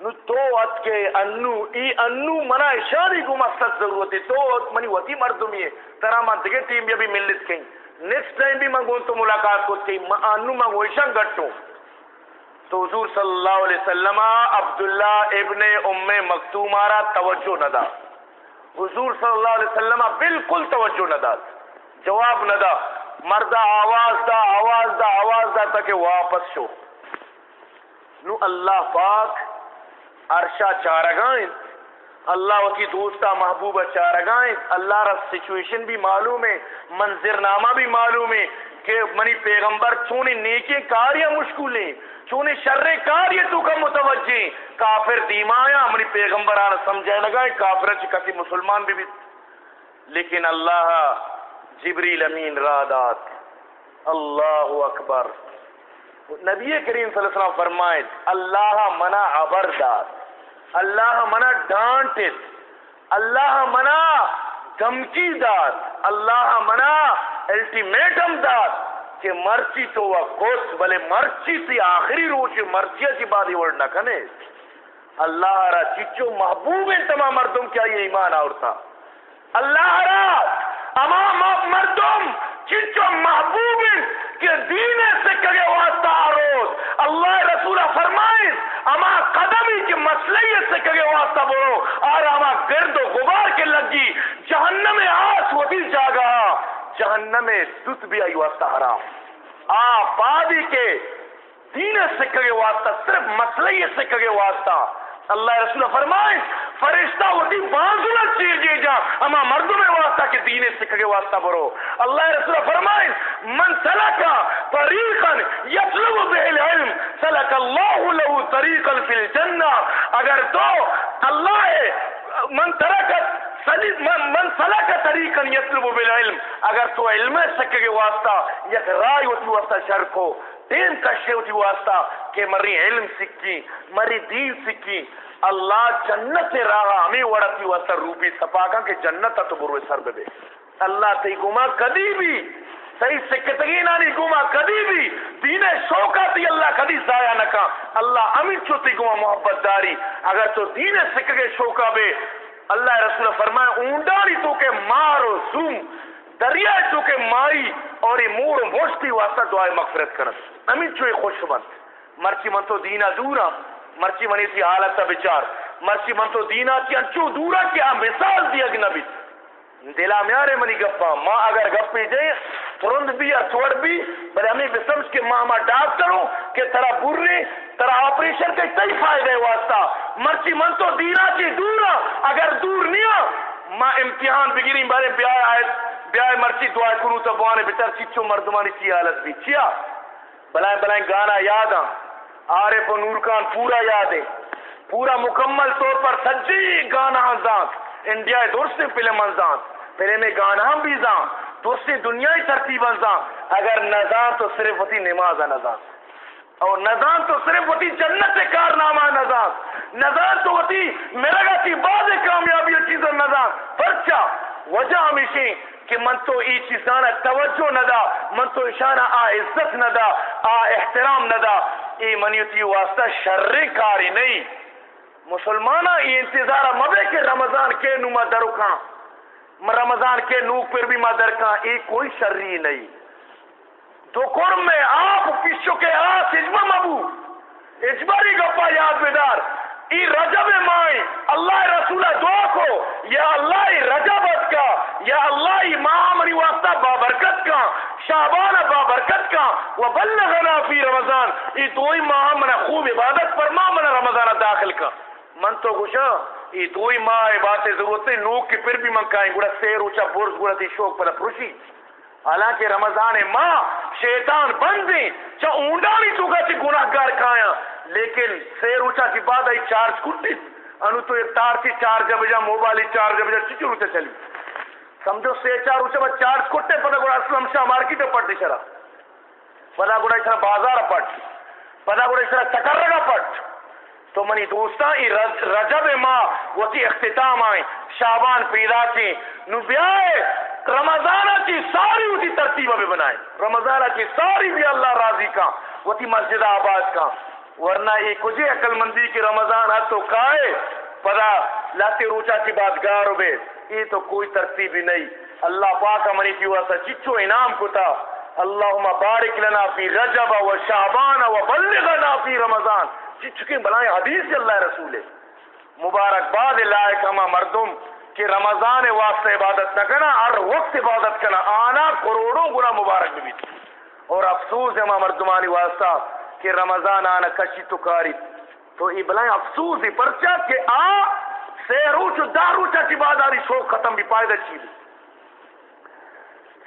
نو تو ات کے انو، ای انو منا اشاری کو مقصد ضرورت ہے۔ تو منی وتی مردمی ہے۔ ترا من دگے ٹیم بھی ملت کہیں۔ نیکسٹ ٹائم بھی منگو تو ملاقات کو تھی۔ انو منگو ایشان گٹو تو حضور صلی اللہ علیہ وسلم عبداللہ ابن ام مکتومارا توجہ نہ حضور صلی اللہ علیہ وسلم بالکل توجہ نہ جواب نہ دا مردہ آواز دا آواز دا آواز دا تاکہ واپس شو۔ نو اللہ پاک عرشہ چارگائیں۔ اللہ کی دوستا محبوبہ چارگائیں۔ اللہ را سچویشن بھی معلوم ہے منظر نامہ بھی معلوم ہے۔ کہ منی پیغمبر چونی نیکی کاریاں مشکولیں چونی شر کاری تو کا متوجہ۔ کافر دیمایا منی پیغمبر آنا سمجھائے لگائیں کافر چی کسی مسلمان بھی بھی۔ لیکن اللہ جبریل امین رادات۔ اللہ اکبر۔ نبی کریم صلی اللہ علیہ وسلم فرمائے، اللہ منا عبردات۔ اللہ منا ڈانٹت اللہ منا دھمکی داد۔ اللہ منا الٹیمیٹم داد کہ مرچی تو وہ گوشت بلے مرچی تی آخری روچ مرچی کی بات ورڈ نہ کنے اللہ را چچو محبوب تمام مردم کیا یہ ایمان آورتا اللہ را اما مردم چچو محبوب کہ دین سے کگے واسطہ آروز۔ اللہ رسولہ فرمائیں اما قدمی کے مسئلے سے کگے واسطہ بولو۔ اور اما گرد و غبار کے لگی جہنم آس وہ بھی جاگا۔ جہنم دت بھی آئی واسطہ حرام۔ آ پادی کے دین سے کگے واسطہ، صرف مسئلے سے کگے واسطہ۔ اللہ رسول فرمائیں فرشتہ ہوتی بازولت چیزی جا، اما مردوں میں واسطہ کے دین سکھے واسطہ برو۔ اللہ رسول فرمائیں من سلکا طریقا یطلب به العلم سلک اللہ له طریقا فی الجنہ۔ اگر تو اللہ من ترکت من سلا سلک طریقا یطلب بالعلم. اگر تو علم سکھے واسطہ، یک رائے ہوتی واسطہ شرکو دین کشے ہوتی واسطہ کہ مری علم سکی مری دین سکی اللہ جنت سے راہ ہمیں وڑتی واسطہ روپی سپاکا کہ جنت تو بروے سر دے اللہ تی گما کدی بھی، صحیح سکتگی نانی گما کدی بھی دین شوکا تی اللہ کدی ضائع نہ کا اللہ امین چو تی گما محبت داری۔ اگر تو دین سکگے شوکا بے اللہ رسول فرمائے اونڈاری تو کہ مارو زوم، دریا تو کہ ماری اور مور موشتی واسطہ دعائے مغفرت کرن۔ امین چوئے خوش بند مرچی من تو دینا دورا مرچی منی سی حالت بچار۔ مرچی من تو دینا کی انچو دورا کیا مثال دی اگنبی دلا میارے منی گپا ماں اگر گپی جائے ترند بھی یا چھوڑ بھی، بلے ہمیں بسمج کے ماں ماں ڈاکٹر ہوں کہ ترا بری ترا آپریشن کے کئی فائدے واسطہ۔ مرچی من تو دینا کی دورا اگر دور نہیں ماں امتحان بگیری بارے بیائے آئے بیائے مرچی دعائے کروں تو بوانے بچار چچو مردمانی چی حالت بھی۔ چیا؟ بلائیں بلائیں گانا یاد آن عارف و نور کان پورا یاد ہے۔ پورا مکمل طور پر سجی گانا زانت انڈیا درست پلے منزان پہلے میں گانا بھی زان درست دنیای ترتیب زان اگر نزان تو صرف ہوتی نماز نزان اور نزان تو صرف ہوتی جنت کارنامہ نزان نزان تو ہوتی میرا گا بعض کامیابی چیزیں نزان پرچا وجہ ہمیشہ کہ من تو ای چیزانا توجہ ندا من تو اشانہ آ عزت ندا آ احترام ندا ای منیتی واسطہ شر کاری نہیں۔ مسلمانہ ای انتظارہ مبے کے رمضان کے نو ما درکاں۔ رمضان کے نو پر بھی ما درکاں، ای کوئی شرری نہیں۔ تو قرم میں آپ کشو کے آس اجمہ مبو اجباری گپا یاد بیدار ای رجب مائیں اللہ رسول دعا کو، یا اللہ رجبت کا، یا اللہ ماہ منی واسطہ بابرکت کا، شعبان بابرکت کا۔ وبلغنا فی رمضان۔ ای دوئی ماہ منا خوب عبادت پر ماہ منا رمضان داخل کا۔ من تو گوشا ای دوئی ماہ عبادت ضرورت نوک کی پھر بھی من کائیں گوڑا سیر اوچا برز گوڑا تی شوق پلا پروشی حالانکہ رمضان ماں، شیطان بندیں چا اونڈانی تو گا چی گناہ گار کھایا۔ لیکن سیر اوچا کی بعد آئی چارج کٹیس انو تو ایک تار تھی، چارج بجا موبائلی چارج بجا چچر اوچا چلی۔ سمجھو سے چار اوچا با چارج کٹے پتا گوڑا اسلام شاہ مارکیٹ پٹ شرا پتا گوڑا اسرا بازار پٹ پتا گوڑا اسرا چکر رگا پٹ تو منی دوستا ای رجب ماں وتی اختتام آئیں شابان پیدا کی۔ نو بیائے رمضانہ کی ساری اسی ترتیبہ بھی بنائے۔ رمضانہ کی ساری بھی اللہ راضی کا وتی مسجد آباد کا۔ ورنہ یہ کچھ عقل مندی کی رمضان ہے تو کائے، پدا لاتے روچا کی بات گارو بے۔ یہ تو کوئی ترتیب ہی نہیں۔ اللہ پاک منی کی واسا چچو انعام کتا اللہم بارک لنا فی رجب و شعبان و بلغنا فی رمضان۔ چچو کی بلائیں حدیث اللہ رسول ہے مبارک باد لائق ہما مردم۔ کہ رمضان واسطے عبادت نہ کرنا، ہر وقت عبادت کرنا۔ آنا کروڑوں گنا مبارک بھی اور افسوس ہے ہما مردمانی واسطہ کہ رمضان آنا کشی تو کاری۔ تو یہ بلائیں افسوس ہی پرچا کہ آ سے روچ داروچا کی باداری شوق ختم بھی پائدہ چیز۔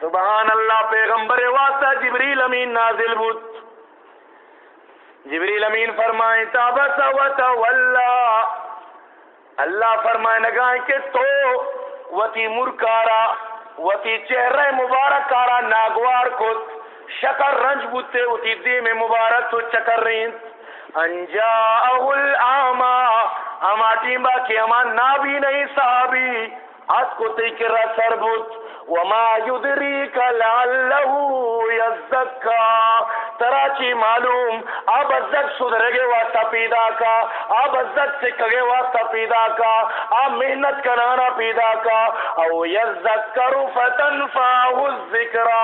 سبحان اللہ، پیغمبر واسطہ جبریل امین نازل بود۔ جبریل امین فرمائیں تابس و تولا۔ اللہ فرمائے نگائیں کہ تو وتی مرکارا، وتی چہرہ مبارک کارا، ناگوار کت شکر رنج بوتے، وتی دی میں مبارک تو چکر رین انجا اول آما اما ٹیمبا کی اما نابی نہیں صحابی۔ از کو تی کرا سر بود وما يدريك لعله يزكى تراچی معلوم، اب عزت سدھرگے واسطہ پیدا کا، اب عزت سکھگے واسطہ پیدا کا، اب محنت کرانا پیدا کا۔ او یذکر فتنفعه الذکرہ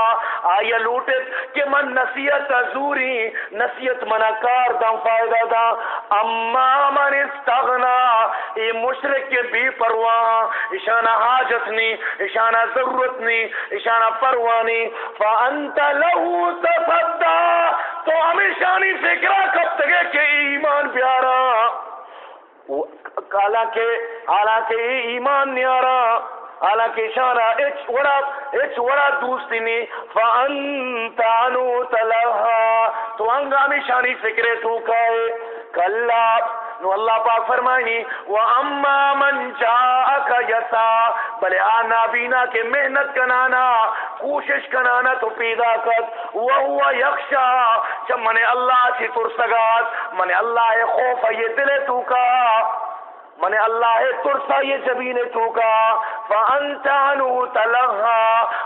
آیا لوٹت کہ من نصیحت زوری نصیحت منا کار دم فائدہ دا۔ اما من استغنا ای مشرک کے بھی پرواہ اشانہ حاجت نہیں اشانہ ضرورت نہیں اشانہ پروانی فانت له تصدى تو ہمیشہ نہیں فکرہ کب تک کہ ایمان پیارا؟ حالانکہ حالانکہ ایمان نیارا حالانکہ اشارہ اچ وڑا اچ وڑا دوستی نی فانت عنو تلہا تو انگامی شانی فکرے تو کہے، کلا نو اللہ پاک فرمائنی، وَأَمَّا مَنْ جَاءَكَ يَسَا، بلے آنا بینا کے محنت کنانا، کوشش کنانا تو پیدا کت وَهُوَ يَخْشَا چب منے اللہ چی ترسگات منے اللہ خوف یہ دلے تو کا من اللہ ترسا یہ جبین چوکا فانت عنو تلغا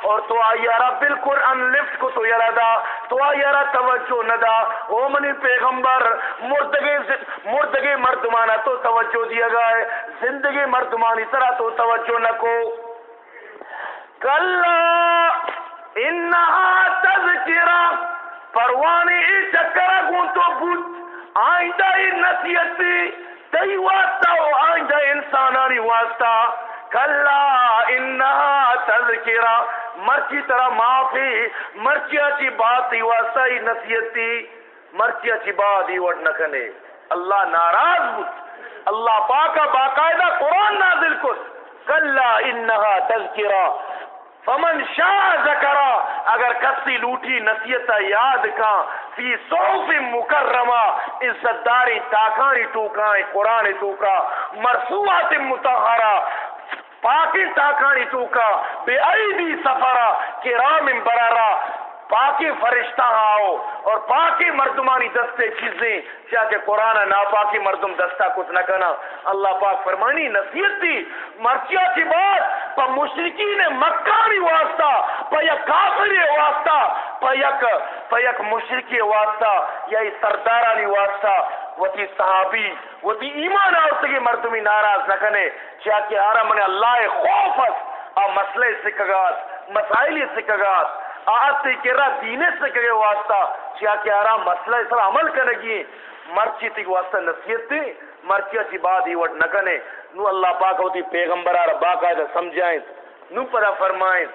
اور تو آئیارا بالکل ان لفت کو تو یرادا تو آئیارا توجہ ندا او منی پیغمبر، مردگے مردگے مردمانا تو توجہ دیا گئے۔ زندگی مردمانی طرح تو توجہ نکو کلا انہا تذکرہ، پروانی ای چکرہ گون تو بود آئندہ ای نصیحتی تی واسطہ و آئندہ انسانانی واسطہ۔ کلا انہا تذکرہ۔ مرچی طرح معافی، مرچی اچھی بات ہی واسطہ ہی نصیحتی مرچی اچھی بات ہی وڈ نکنے اللہ ناراض بود اللہ پاکا باقاعدہ قرآن نازل کت کلا انہا تذکرہ۔ فمن شاہ ذکرہ اگر کسی لوٹی نصیحت یاد کا فی صوف مکرمہ عزت داری تاکانی ٹوکائیں قرآن ٹوکا مرفوعات متحرہ پاکی تاکانی ٹوکا بے عیدی سفرہ، کرام برارہ پاکی فرشتہ آؤ اور پاکی مردمانی دستے چیزیں کیا کہ قرآن ناپاکی مردم دستہ کچھ نہ کنا اللہ پاک فرمانی نصیحت تھی مرچیا کی بات، پا مشرقین مکانی واسطہ، پا یک کافری واسطہ، پا یک پا یک مشرقی واسطہ، یا سردارانی واسطہ۔ وتی صحابی، وتی ایمان آورتگی مردمی ناراض نہ کنے کیا کہ آرہ من اللہ خوف آ مسئلے سکگات مسائلی سکگات آتی کے را دینے سے کگے واسطہ چیا کہ آرہ مسئلہ اس طرح عمل کرنگی مرچی تک واسطہ نصیحت تھی مرچی اچھی بات ہی وٹ نکنے نو اللہ پاک ہوتی پیغمبر آرہ باقاعدہ سمجھائیں۔ نو پدا فرمائیں۔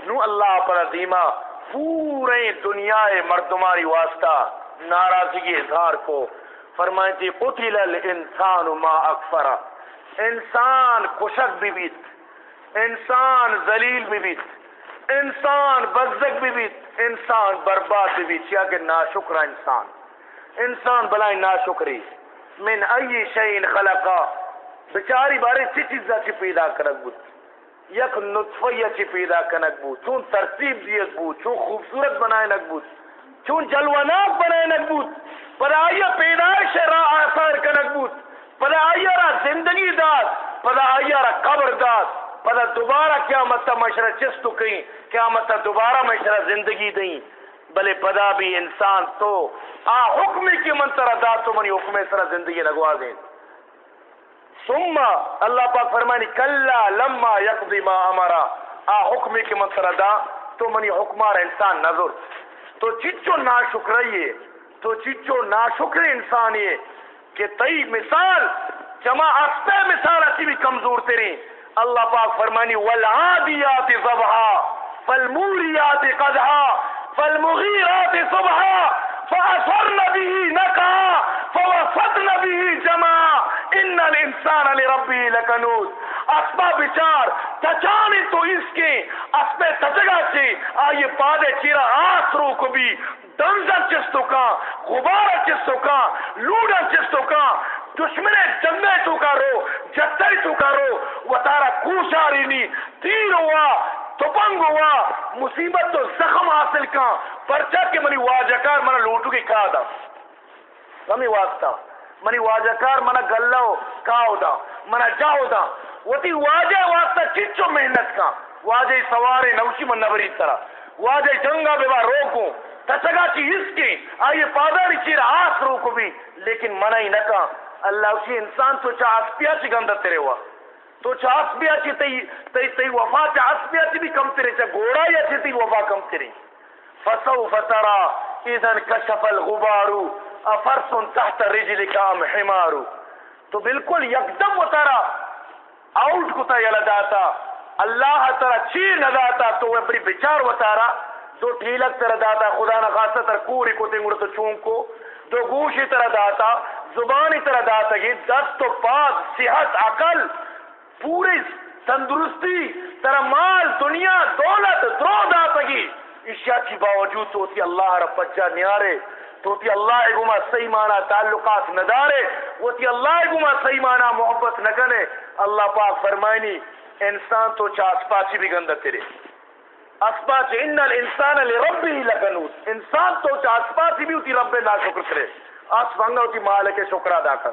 نو اللہ پر عظیمہ پورے دنیا مردماری واسطہ ناراضگی اظہار کو۔ فرمائیں تھی، قتل الانسان ما اکفرہ انسان کشک بھی بیت۔ انسان ذلیل بھی بیت۔ انسان بزدک بھی بھی، انسان برباد بھی بھی، چیا کہ ناشکرہ انسان۔ انسان بلائیں ناشکری۔ من ای شئین خلقا۔ بچاری بارے چی چیزا چی پیدا کنک بود؟ یک نطفی چی پیدا کنک بود؟ چون ترتیب دیت بود، چون خوبصورت بنائے نک بود، چون جلوانات بنائے نک بود پر آیا پیدایش را آثار کنک بود پر آیا را زندگی داد پر آیا را قبر داد۔ پدا دوبارہ کیا متا مشرہ چستو کہیں کیا متا دوبارہ مشرہ زندگی دیں۔ بلے پدا بھی انسان تو آ حکمی کی منترہ دا تو منی حکم سرہ زندگی لگوا دیں۔ ثم اللہ پاک فرمانی کلا لما یقضی ما امرا آ حکمی کی منترہ دا تو منی حکمار انسان نظر۔ تو چچو ناشکریے تو چچو ناشکر انسان یہ کہ تئی مثال جمع استے مثال اسی بھی کمزور تیری اللہ پاک فرمانی، والعادیات ضبحا فالموریات قدحا فالمغیرات صبحا فأثرن به نقا فوسطن به جمع ان الانسان لربه لکنود اسبا بچار تچانی تو اس کے اسبے تچگا چی آئیے پادے چیرا آسرو کو بھی دنزا چستو کا غبارا چستو کا لوڈا چستو کا دشمن جنگے تو کرو، جتائی تو کرو وہ تارا کوشاری نی، تیر ہوا تپنگ ہوا، مصیبت تو زخم حاصل کا پرچا کے منی واجکار منا لوٹو کی کھا دا۔ ہمیں واسطہ منی واجکار منا گلو کاؤ دا؟ منا جاؤ دا۔ وتی واجہ واسطہ چچو محنت کا واجہ سوارے نوشی من نبری طرح واجہ جنگا بے با روکوں۔ تسگا چی اس کی۔ آئیے پاداری چیر آس روکو بھی، لیکن منعی نکا اللہ اسی انسان تو چاہ اسپیا چی گندہ تیرے ہوا۔ تو چاہ اسپیا چی تی تی تی وفا، چاہ اسپیا چی بھی کم تیرے، چاہ گوڑا یا چی تی وفا کم تیرے۔ فسو فترا اذن کشف الغبارو افرسن تحت رجل کام حمارو تو بالکل یکدم وطرا آؤٹ کتا یلا داتا اللہ ترا چیر نہ داتا تو وہ بڑی بچار وطارا دو ٹھیلک تر داتا، خدا نہ خاصا تر کوری کو تنگڑ تو چون کو دو گوشی تر داتا زبانی تر داتا گی دست و پاک، صحت، عقل، پوری تندرستی تر مال، دنیا، دولت درو داتا گی اشیاء کی باوجود تو تی اللہ رب بچہ نیارے، تو تی اللہ گما صحیح معنی تعلقات ندارے وہ تی اللہ گما صحیح معنی محبت نکنے اللہ پاک فرمائنی، انسان تو چاس پاچی بھی گندہ تیرے۔ اسپاچ ان الانسان لربه لکنوت انسان تو چا اسپاچی بھی ہوتی رب نا شکر کرے۔ اس فنگا ہوتی مالک شکر ادا کر۔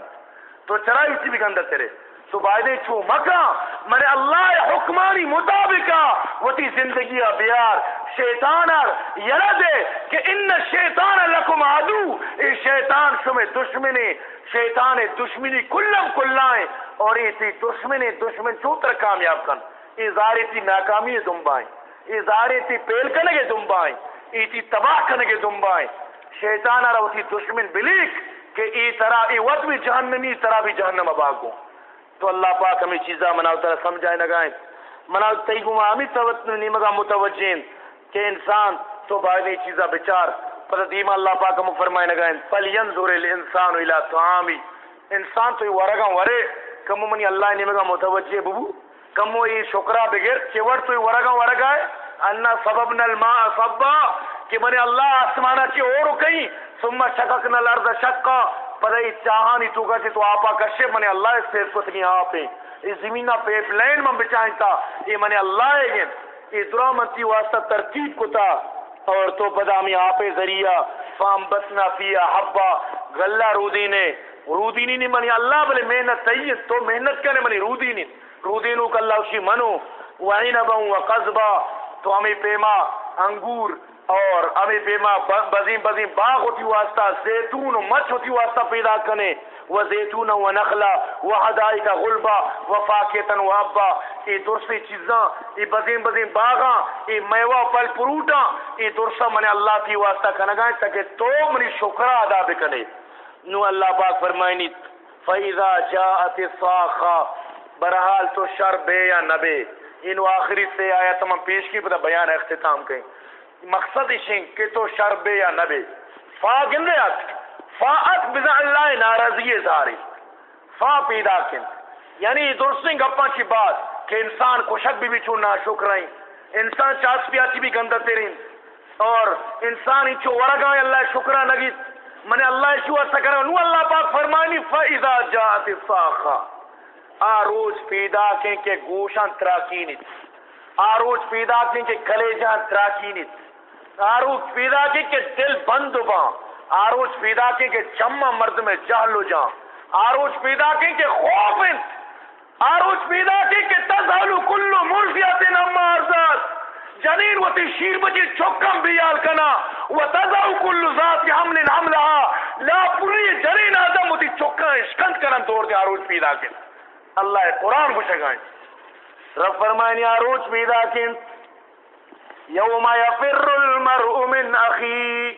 تو چرائی اسی بھی گندہ تیرے۔ تو بائدے چھو مکہ۔ من اللہ حکمانی مطابقہ وتی زندگی بیار۔ شیطان یلدے کہ ان شیطان لکم عدو۔ اے شیطان شمیں دشمنی۔ شیطان دشمنی کلم کلائیں۔ اور یہ تی دشمنی دشمن چوتر کامیاب کن۔ یہ زاری تی ناکامی دنبائیں۔ یہ تی پیل کنگے دنبائیں۔ یہ تی تباہ کنگے دنبائیں۔ شیطان را وتی دشمن بلیک کہ ای طرح ای وقت بھی جہنمی طرح بھی جہنم اباگوں تو اللہ پاک ہمیں چیزاں مناؤ طرح سمجھائے نگائیں مناؤ تی گما ہمیں توت نیمگا متوجین کہ انسان تو باہر چیزاں بچار۔ پر دیما اللہ پاک ہم فرمائے نگائیں پل ینظر الانسان الى طعامی۔ انسان تو یہ ورگا ورے، کمو منی اللہ نیمگا متوجہ ببو۔ کمو یہ شکرہ بغیر چیور تو یہ ورگا ورگا ہے۔ انا سببنا الماء صبا۔ کہ منی اللہ آسمانہ چی اور کہیں، ثم شککنا الارض شکا پدائی چاہانی تو گا جی تو آپا کشے منی اللہ اس پیر کو تنی آپیں اس زمینہ پیپ لین من بچائیں تا، یہ منی اللہ ہے گن یہ درہ منتی واسطہ کو اور تو پدا ہمیں آپے ذریعہ، فام بسنا فیا حبا غلہ رودینے رودینی نہیں منی اللہ بلے محنت تیئن تو محنت کرنے منی رودینی رودینو کا اللہ اسی منو وعینبا وقضبا تو ہمیں پیما، انگور اور ہمیں پیما بزیم بزیم باغ ہوتی واسطہ زیتون و مچ ہوتی واسطہ پیدا کنے و زیتون و نخلا و حدائی کا غلبہ و فاکیتن و عبا ای درسی چیزاں ای بزیم بزیم باغاں ای میوہ پل پروٹاں ای درسا من اللہ کی واسطہ کنگائیں تاکہ تو منی شکرہ ادا بکنے نو اللہ پاک فرمائنی فَإِذَا جَاءَتِ الصَّاخَ، برحال تو شر بے یا نبے انو آخری سے آیا تمام پیش کی، پتہ بیان اختتام کہیں مقصد اشیں کہ تو شر بے یا نبے فا گن رہے آت فا ات بزا اللہ ناراضی زاری۔ فا پیدا کن۔ یعنی درستیں گپاں کی بات کہ انسان کو بھی بھی چھوڑنا شکر رہیں انسان چاس پیاسی بھی گندہ تیرین اور انسان ہی چھو ورگاں اللہ شکرہ نگیت من اللہ شو ارسا کرا نو اللہ پاک فرمانی فَإِذَا جَاءَتِ الصَّاخَ آروج پیدا کیں کہ گوشان تراکینیت آروج پیدا کیں کہ کلیجان تراکینیت آروچ پیدا کی کہ دل بند باں آروچ پیدا کی کہ چمہ مرد میں جہلو جاں آروچ پیدا کی کہ خوف آروچ پیدا کی کہ تزالو کلو مرفیت اما ارزاد جنین و تی شیر بجی چکم بیال کنا، و تزاو کلو ذات کی حمل حملها لا پوری جنین آدم و تی چکم اشکند کرن دور دے آروچ پیدا کی اللہ قرآن کو شگائیں رب فرمائنی آروچ پیدا کی یوم یفر المرء من اخی۔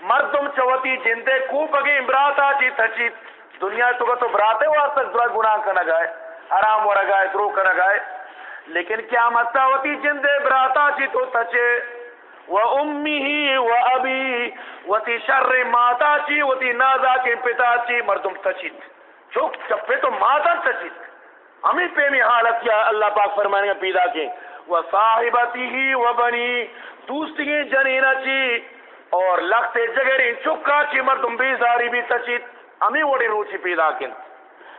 مردم چوتی جندے کو بگی امبراتا جی چی تچیت دنیا تو کا تو براتے واسطہ درا گناہ کرنا گائے، حرام ورا گائے، درو کرنا گائے۔ لیکن کیا مستا ہوتی جندے، براتا چی تو تچے و امی و ابی، و تی شر ماتا چی و تی نازا کے پتا چی مردم تچیت چوک چپے تو ماتا تچیت ہمیں پہ میں حالت کیا، اللہ پاک فرمانے کا پیدا کے۔ و صاحبتی ہی و بنی دوسری جنینا چی، اور لخت جگر ان چکا چی مردم بیزاری بھی تچیت امی وڑی روچی پیدا کن۔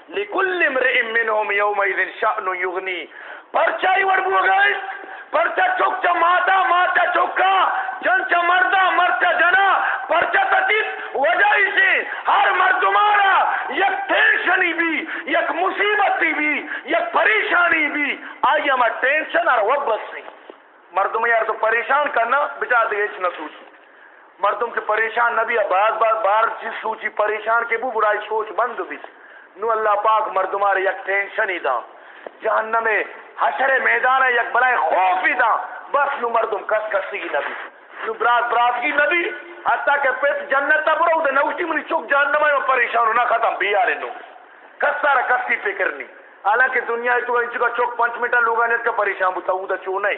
لکل امرئ منہم یوم ایدن شأن یغنی۔ پرچائی وربو گئے پرچا چکچا ماتا ماتا چکا جنچا مردا مرچا جنا پرچا تچیت وجہ سے ہر مردمارا یک ٹینشنی بھی، یک مصیبتی بھی، یک پریشانی بھی۔ آئی ہم ٹینشن اور وب بس نہیں مردم یار تو پریشان کرنا بچا دے نہ سوچی۔ مردم کے پریشان نبی بعض بار بار بار چیز سوچی، پریشان کے بو، برائی سوچ بند بھی۔ نو اللہ پاک مردمار یک ٹینشن ہی دا۔ جہنم حشر میدان یک بلائے خوف ہی دا۔ بس نو مردم کس کسی کی نبی۔ نو برات برات کی نبی۔ حتیٰ کہ پیس جنت تا برو، دے نوشتی منی چوک جہنم ہے پریشان ہونا ختم۔ بیارے نو۔ کس سارا کسی فکر نہیں حالانکہ دنیا تو انچ کا چوک پنچ منٹا لوگا نے کا پریشان بتا وہ چو نہیں؟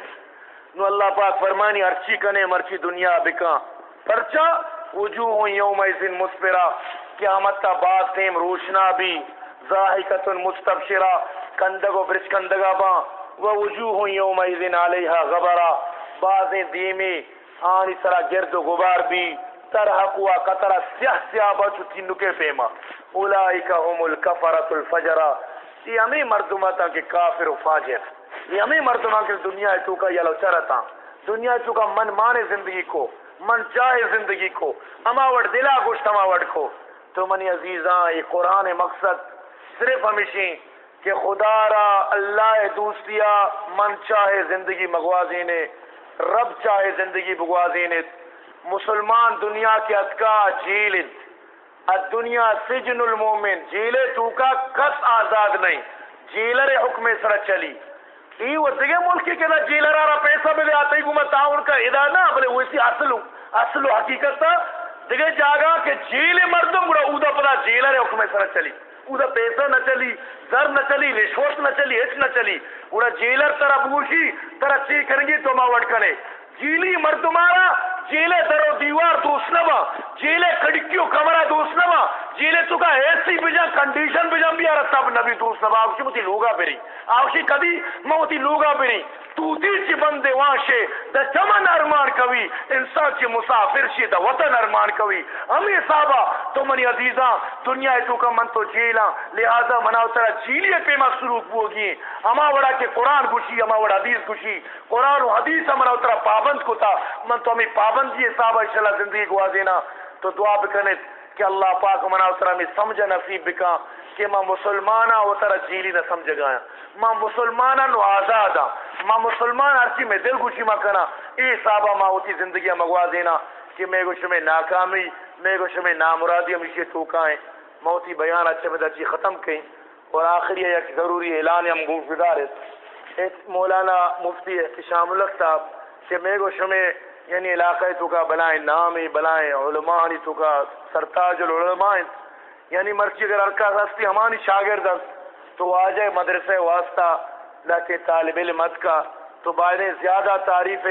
نو اللہ پاک فرمانی ارچی کنے مرچی دنیا بکا۔ پرچا، وجوہ یوم ایزن مسفرہ۔ قیامت کا بعد تیم روشنا بھی۔ ظاہکت مستبشرہ، کندگ و برش کندگا با، و وجوہ یوم ایزن علیہا غبرہ بعض دیمی آنی سرا گرد و غبار بھی ترحقوا قطرہ سیاہ سیاہ بچو تینکے پیما۔ اولائکا هم الکفرت الفجرہ یہ ہمیں مردمتا کہ کافر و فاجر۔ یہ ہمیں مردمہ کے دنیا تو کا یلو چرتا۔ دنیا تو کا من مانے زندگی کو، من چاہے زندگی کو۔ اما وڑ دلا گوشت اما وڑ کو۔ تو منی عزیزاں، یہ قرآن مقصد صرف ہمیشہ کہ خدا را اللہ دوستیا من چاہے زندگی مغوازی نے رب چاہے زندگی بگوازی نے مسلمان دنیا کے اتکا جیل دنیا سجن المومن۔ جیلے تو کا کس آزاد نہیں۔ جیلر حکم سر چلی۔ ای وہ دیگه ملکی که دا جیلر را پیسہ بده آتا ہی گوما تعاون کا ادا نا، بلے وہ ویسی اصلو اصلو حقیقت تا۔ دیگه جاگا کہ جیل مردم گڑا اودا پدا جیلر حکم سر چلی۔ اودا پیسہ نہ چلی در نہ چلی، رشوت نہ چلی، ہچ نہ چلی۔ گڑا جیلر ترا بوشی، ترا چی کرنگی تو ما وٹ کنے جیلی مردمارا جیلے درو دیوار دوسنا با، جیلے کڑکیو کمرہ دوسنا با۔ جیلے تو کا ایسی بجا کنڈیشن بجا بھی آرہ تب نبی دوست نما آوشی متی لوگا بری آوشی کبھی موتی لوگا بری تو دی چی جی بندے وانشے دا چمن ارمان کوي انسان چی مسافر شی، دا وطن ارمان کوي ہمیں صحابہ، تو منی عزیزاں، دنیا تو کا من تو جیلا لہذا مناو ترا جیلی پہ ما سلوک بوگی اما وڑا کے قرآن گوشی اما وڑا حدیث گوشی۔ قرآن و حدیث مناو ترا پابند کو تا۔ من تو ہمیں پابندی صحابہ، انشاءاللہ زندگی گوا دینا۔ تو دعا بکنے کہ اللہ پاک مناو ترا میں سمجھ نصیب بکا کہ ماں مسلمانا و جیلی نہ سمجھ گایا۔ ماں مسلمانا نو آزادا ماں مسلمان ہرچی میں دل گوشی ماں کنا۔ اے صحابہ ماں ہوتی زندگی مگوا دینا کہ میں گوش میں ناکامی میں گوش میں نامرادی ہم ہمیشہ توکائیں موتی بیان اچھے میں درچی ختم کہیں۔ اور آخری ہے، ایک ضروری اعلان ہم گوش بدارت مولانا مفتی احتشام الق صاحب کہ میں گوش میں یعنی علاقہ تو کا بلائیں نامی، بلائیں علماء تو کا سرتاج العلماء۔ یعنی مرچی اگر ارکا ہستی ہمانی شاگرد تو آ جائے مدرسہ واسطہ لیکن طالب علمت کا۔ تو باہر زیادہ تعریف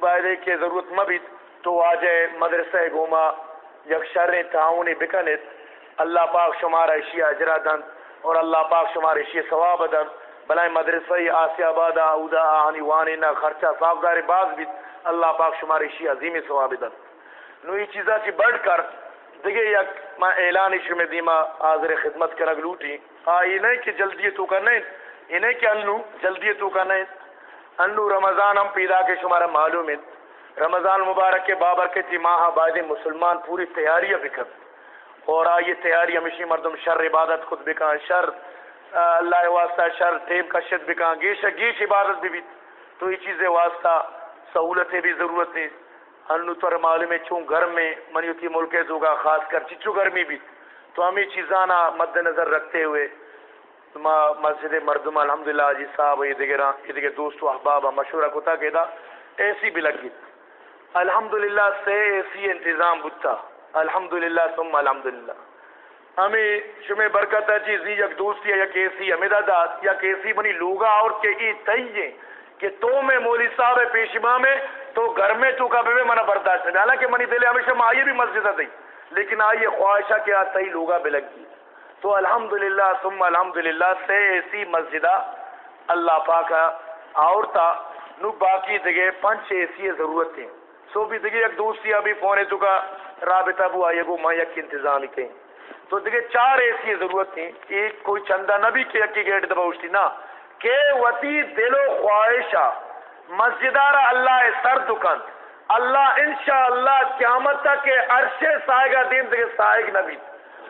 باہر کے ضرورت مبید۔ تو آ جائے مدرسہ گوما یکشر تعاون بکنت اللہ پاک شمار اشیاء اجرا دن اور اللہ پاک شمار اشیاء ثواب دن۔ بلائیں مدرسہ آسیا آباد ادا آنی وانی نہ خرچہ صافدار باز بھی اللہ پاک شمار اشیاء عظیم ثواب دن۔ نو یہ چیزا چی بڑھ کر دیگه یک ما اعلان شمی دیما حاضر خدمت کرگ لوٹی۔ ہاں یہ نہیں کہ جلدی تو کا نہیں، یہ کہ انو جلدی تو کا نہیں۔ انو رمضان ہم پیدا کے شمارا معلوم ہے رمضان مبارک کے بابر کے تی ماہ بعد مسلمان پوری تیاریاں بکت اور آئیے تیاری ہمیشی مردم شر عبادت خود بکان شر اللہ واسطہ شر، ٹیم کا شد بکان گیش گیش عبادت بھی بھی۔ تو یہ چیزیں واسطہ سہولتیں بھی ضرورت ہیں۔ انو تر معلوم ہے چون گھر میں منیوتی ملک زوگا، خاص کر چچو گرمی بھی۔ تو ہمیں چیزانا مد نظر رکھتے ہوئے مسجد مردم، الحمدللہ جی صاحب، یہ دیگر یہ دیگر دوست و احباب مشورہ کتا کہ دا ایسی بھی لگی۔ الحمدللہ سے ایسی انتظام بتا الحمدللہ ثم الحمدللہ۔ ہمیں شمع برکت ہے جی، چیزی یک دوستی ہے یا کیسی ہمیں داد یا کیسی بنی لوگا اور کہ ای تیئے کہ تو میں مولی صاحب پیشما میں، تو گھر میں تو کا بے منع برداشت ہے۔ حالانکہ منی دلے ہمیشہ آئیے بھی مسجد دی لیکن آئیے خواہشہ کے آتا ہی لوگا بے لگی تو الحمدللہ، ثم الحمدللہ، سے ایسی مسجدہ اللہ پاک آورتا نو باقی دگے پنچ ایسی ضرورت ہیں سو بھی دگے ایک دوسری ابھی فونے تو کا رابطہ بو آئیے گو ماں یک انتظام ہی کہیں تو دگے چار ایسی ضرورت ہیں ایک کوئی چندہ نبی کی یکی گیٹ دبا اٹھتی نا۔ کہ وتی دل و خواہشہ مسجدارا اللہ سر دکن اللہ انشاءاللہ قیامت تک عرش سائے گا، دین دے سائے نبی۔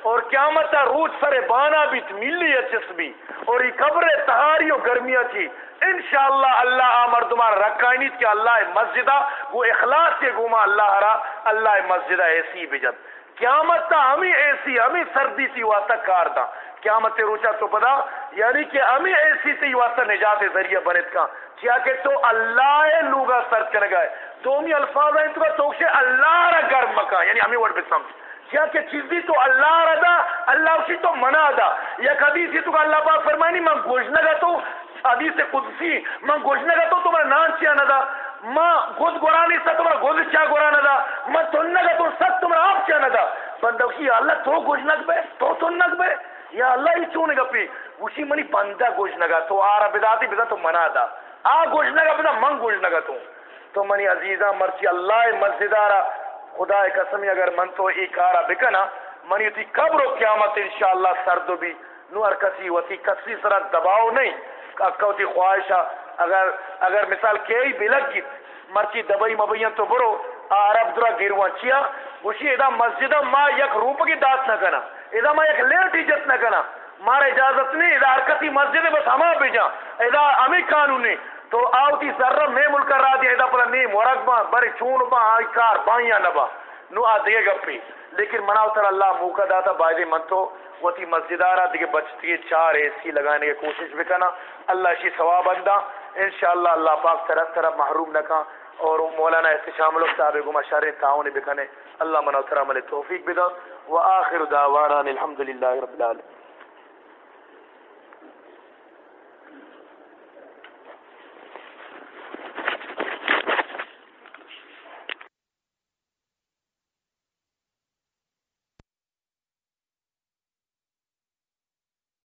اور قیامت روز سر بانا بیت ملی اچس بھی۔ اور یہ قبر تہاری و گرمیاں تھی۔ انشاءاللہ اللہ آ مردمان رکھائنی کہ اللہ مسجدہ، وہ اخلاص کے گوما اللہ ہرا اللہ مسجدہ ایسی بجد قیامت تا ہمیں ایسی، ہمیں سردی تھی واسطہ کار دا۔ قیامت روچا تو پدا یعنی کہ ہمیں ایسی تھی واسطہ نجات ذریعہ بنت کا کیا کہ تو اللہ لوگا سرچ کر گئے۔ دومی الفاظ ہیں، تو تو اللہ را گرم مکا یعنی ہمیں وڈ بسمجھ کیا کہ چیزی تو اللہ را دا، اللہ اسی تو منا دا۔ یا کبھی سی تو اللہ پاک فرمانی میں گوشنا گا تو حدیث قدسی، من گوشنا گا تو تمہارا نان چیا ندا ما گود گورانی سا تمہارا گود چیا گورانا دا۔ ما تننا تو ست تمہارا آپ چیا ندا بندہ کی اللہ تو گوشنک بے تو تنک بے یا اللہ ہی چونے گا پی اسی منی بندہ گوشنا گا تو آرہ بداتی بدا تو منا دا۔ آ گوشنا گا بدا من گوشنا گا تو۔ تو منی عزیزہ مرچی اللہ مسجدارا خدا قسمی اگر من تو ایک آرہ بکنا، منی تی قبر و قیامت انشاءاللہ سردو بھی نو ہر کسی وتی کسی سرا دباؤ نہیں۔ اکوتی خواہشہ اگر اگر مثال کئی بلگ گیت مرچی دبئی مبین تو برو۔ عرب درا گیروان چیا گوشی ادا مسجد ما یک روپ کی دات نہ کنا۔ ادا ما یک لیٹ اجت نہ کنا۔ مارا اجازت نہیں ادا حرکتی مسجد بس ہما بھیجا ادا امی قانونی تو آوتی سر میں ملک را دیا ادا پر نیم ورق با بری چون با آئی کار بائیاں نبا نو آ دیگے گپی لیکن مناو تر اللہ موقع داتا بائدی من تو وتی مسجدارا دیگه بچتی چار اے سی لگانے کی کوشش بکنا اللہ شی ثواب اندا انشاءاللہ اللہ پاک طرف طرف محروم نہ نکا اور مولانا احتشام الوقت صاحب گو مشارے تعاون بکنے اللہ منو ترہ ملے توفیق بدا و آخر دعوانا الحمدللہ رب العالمین۔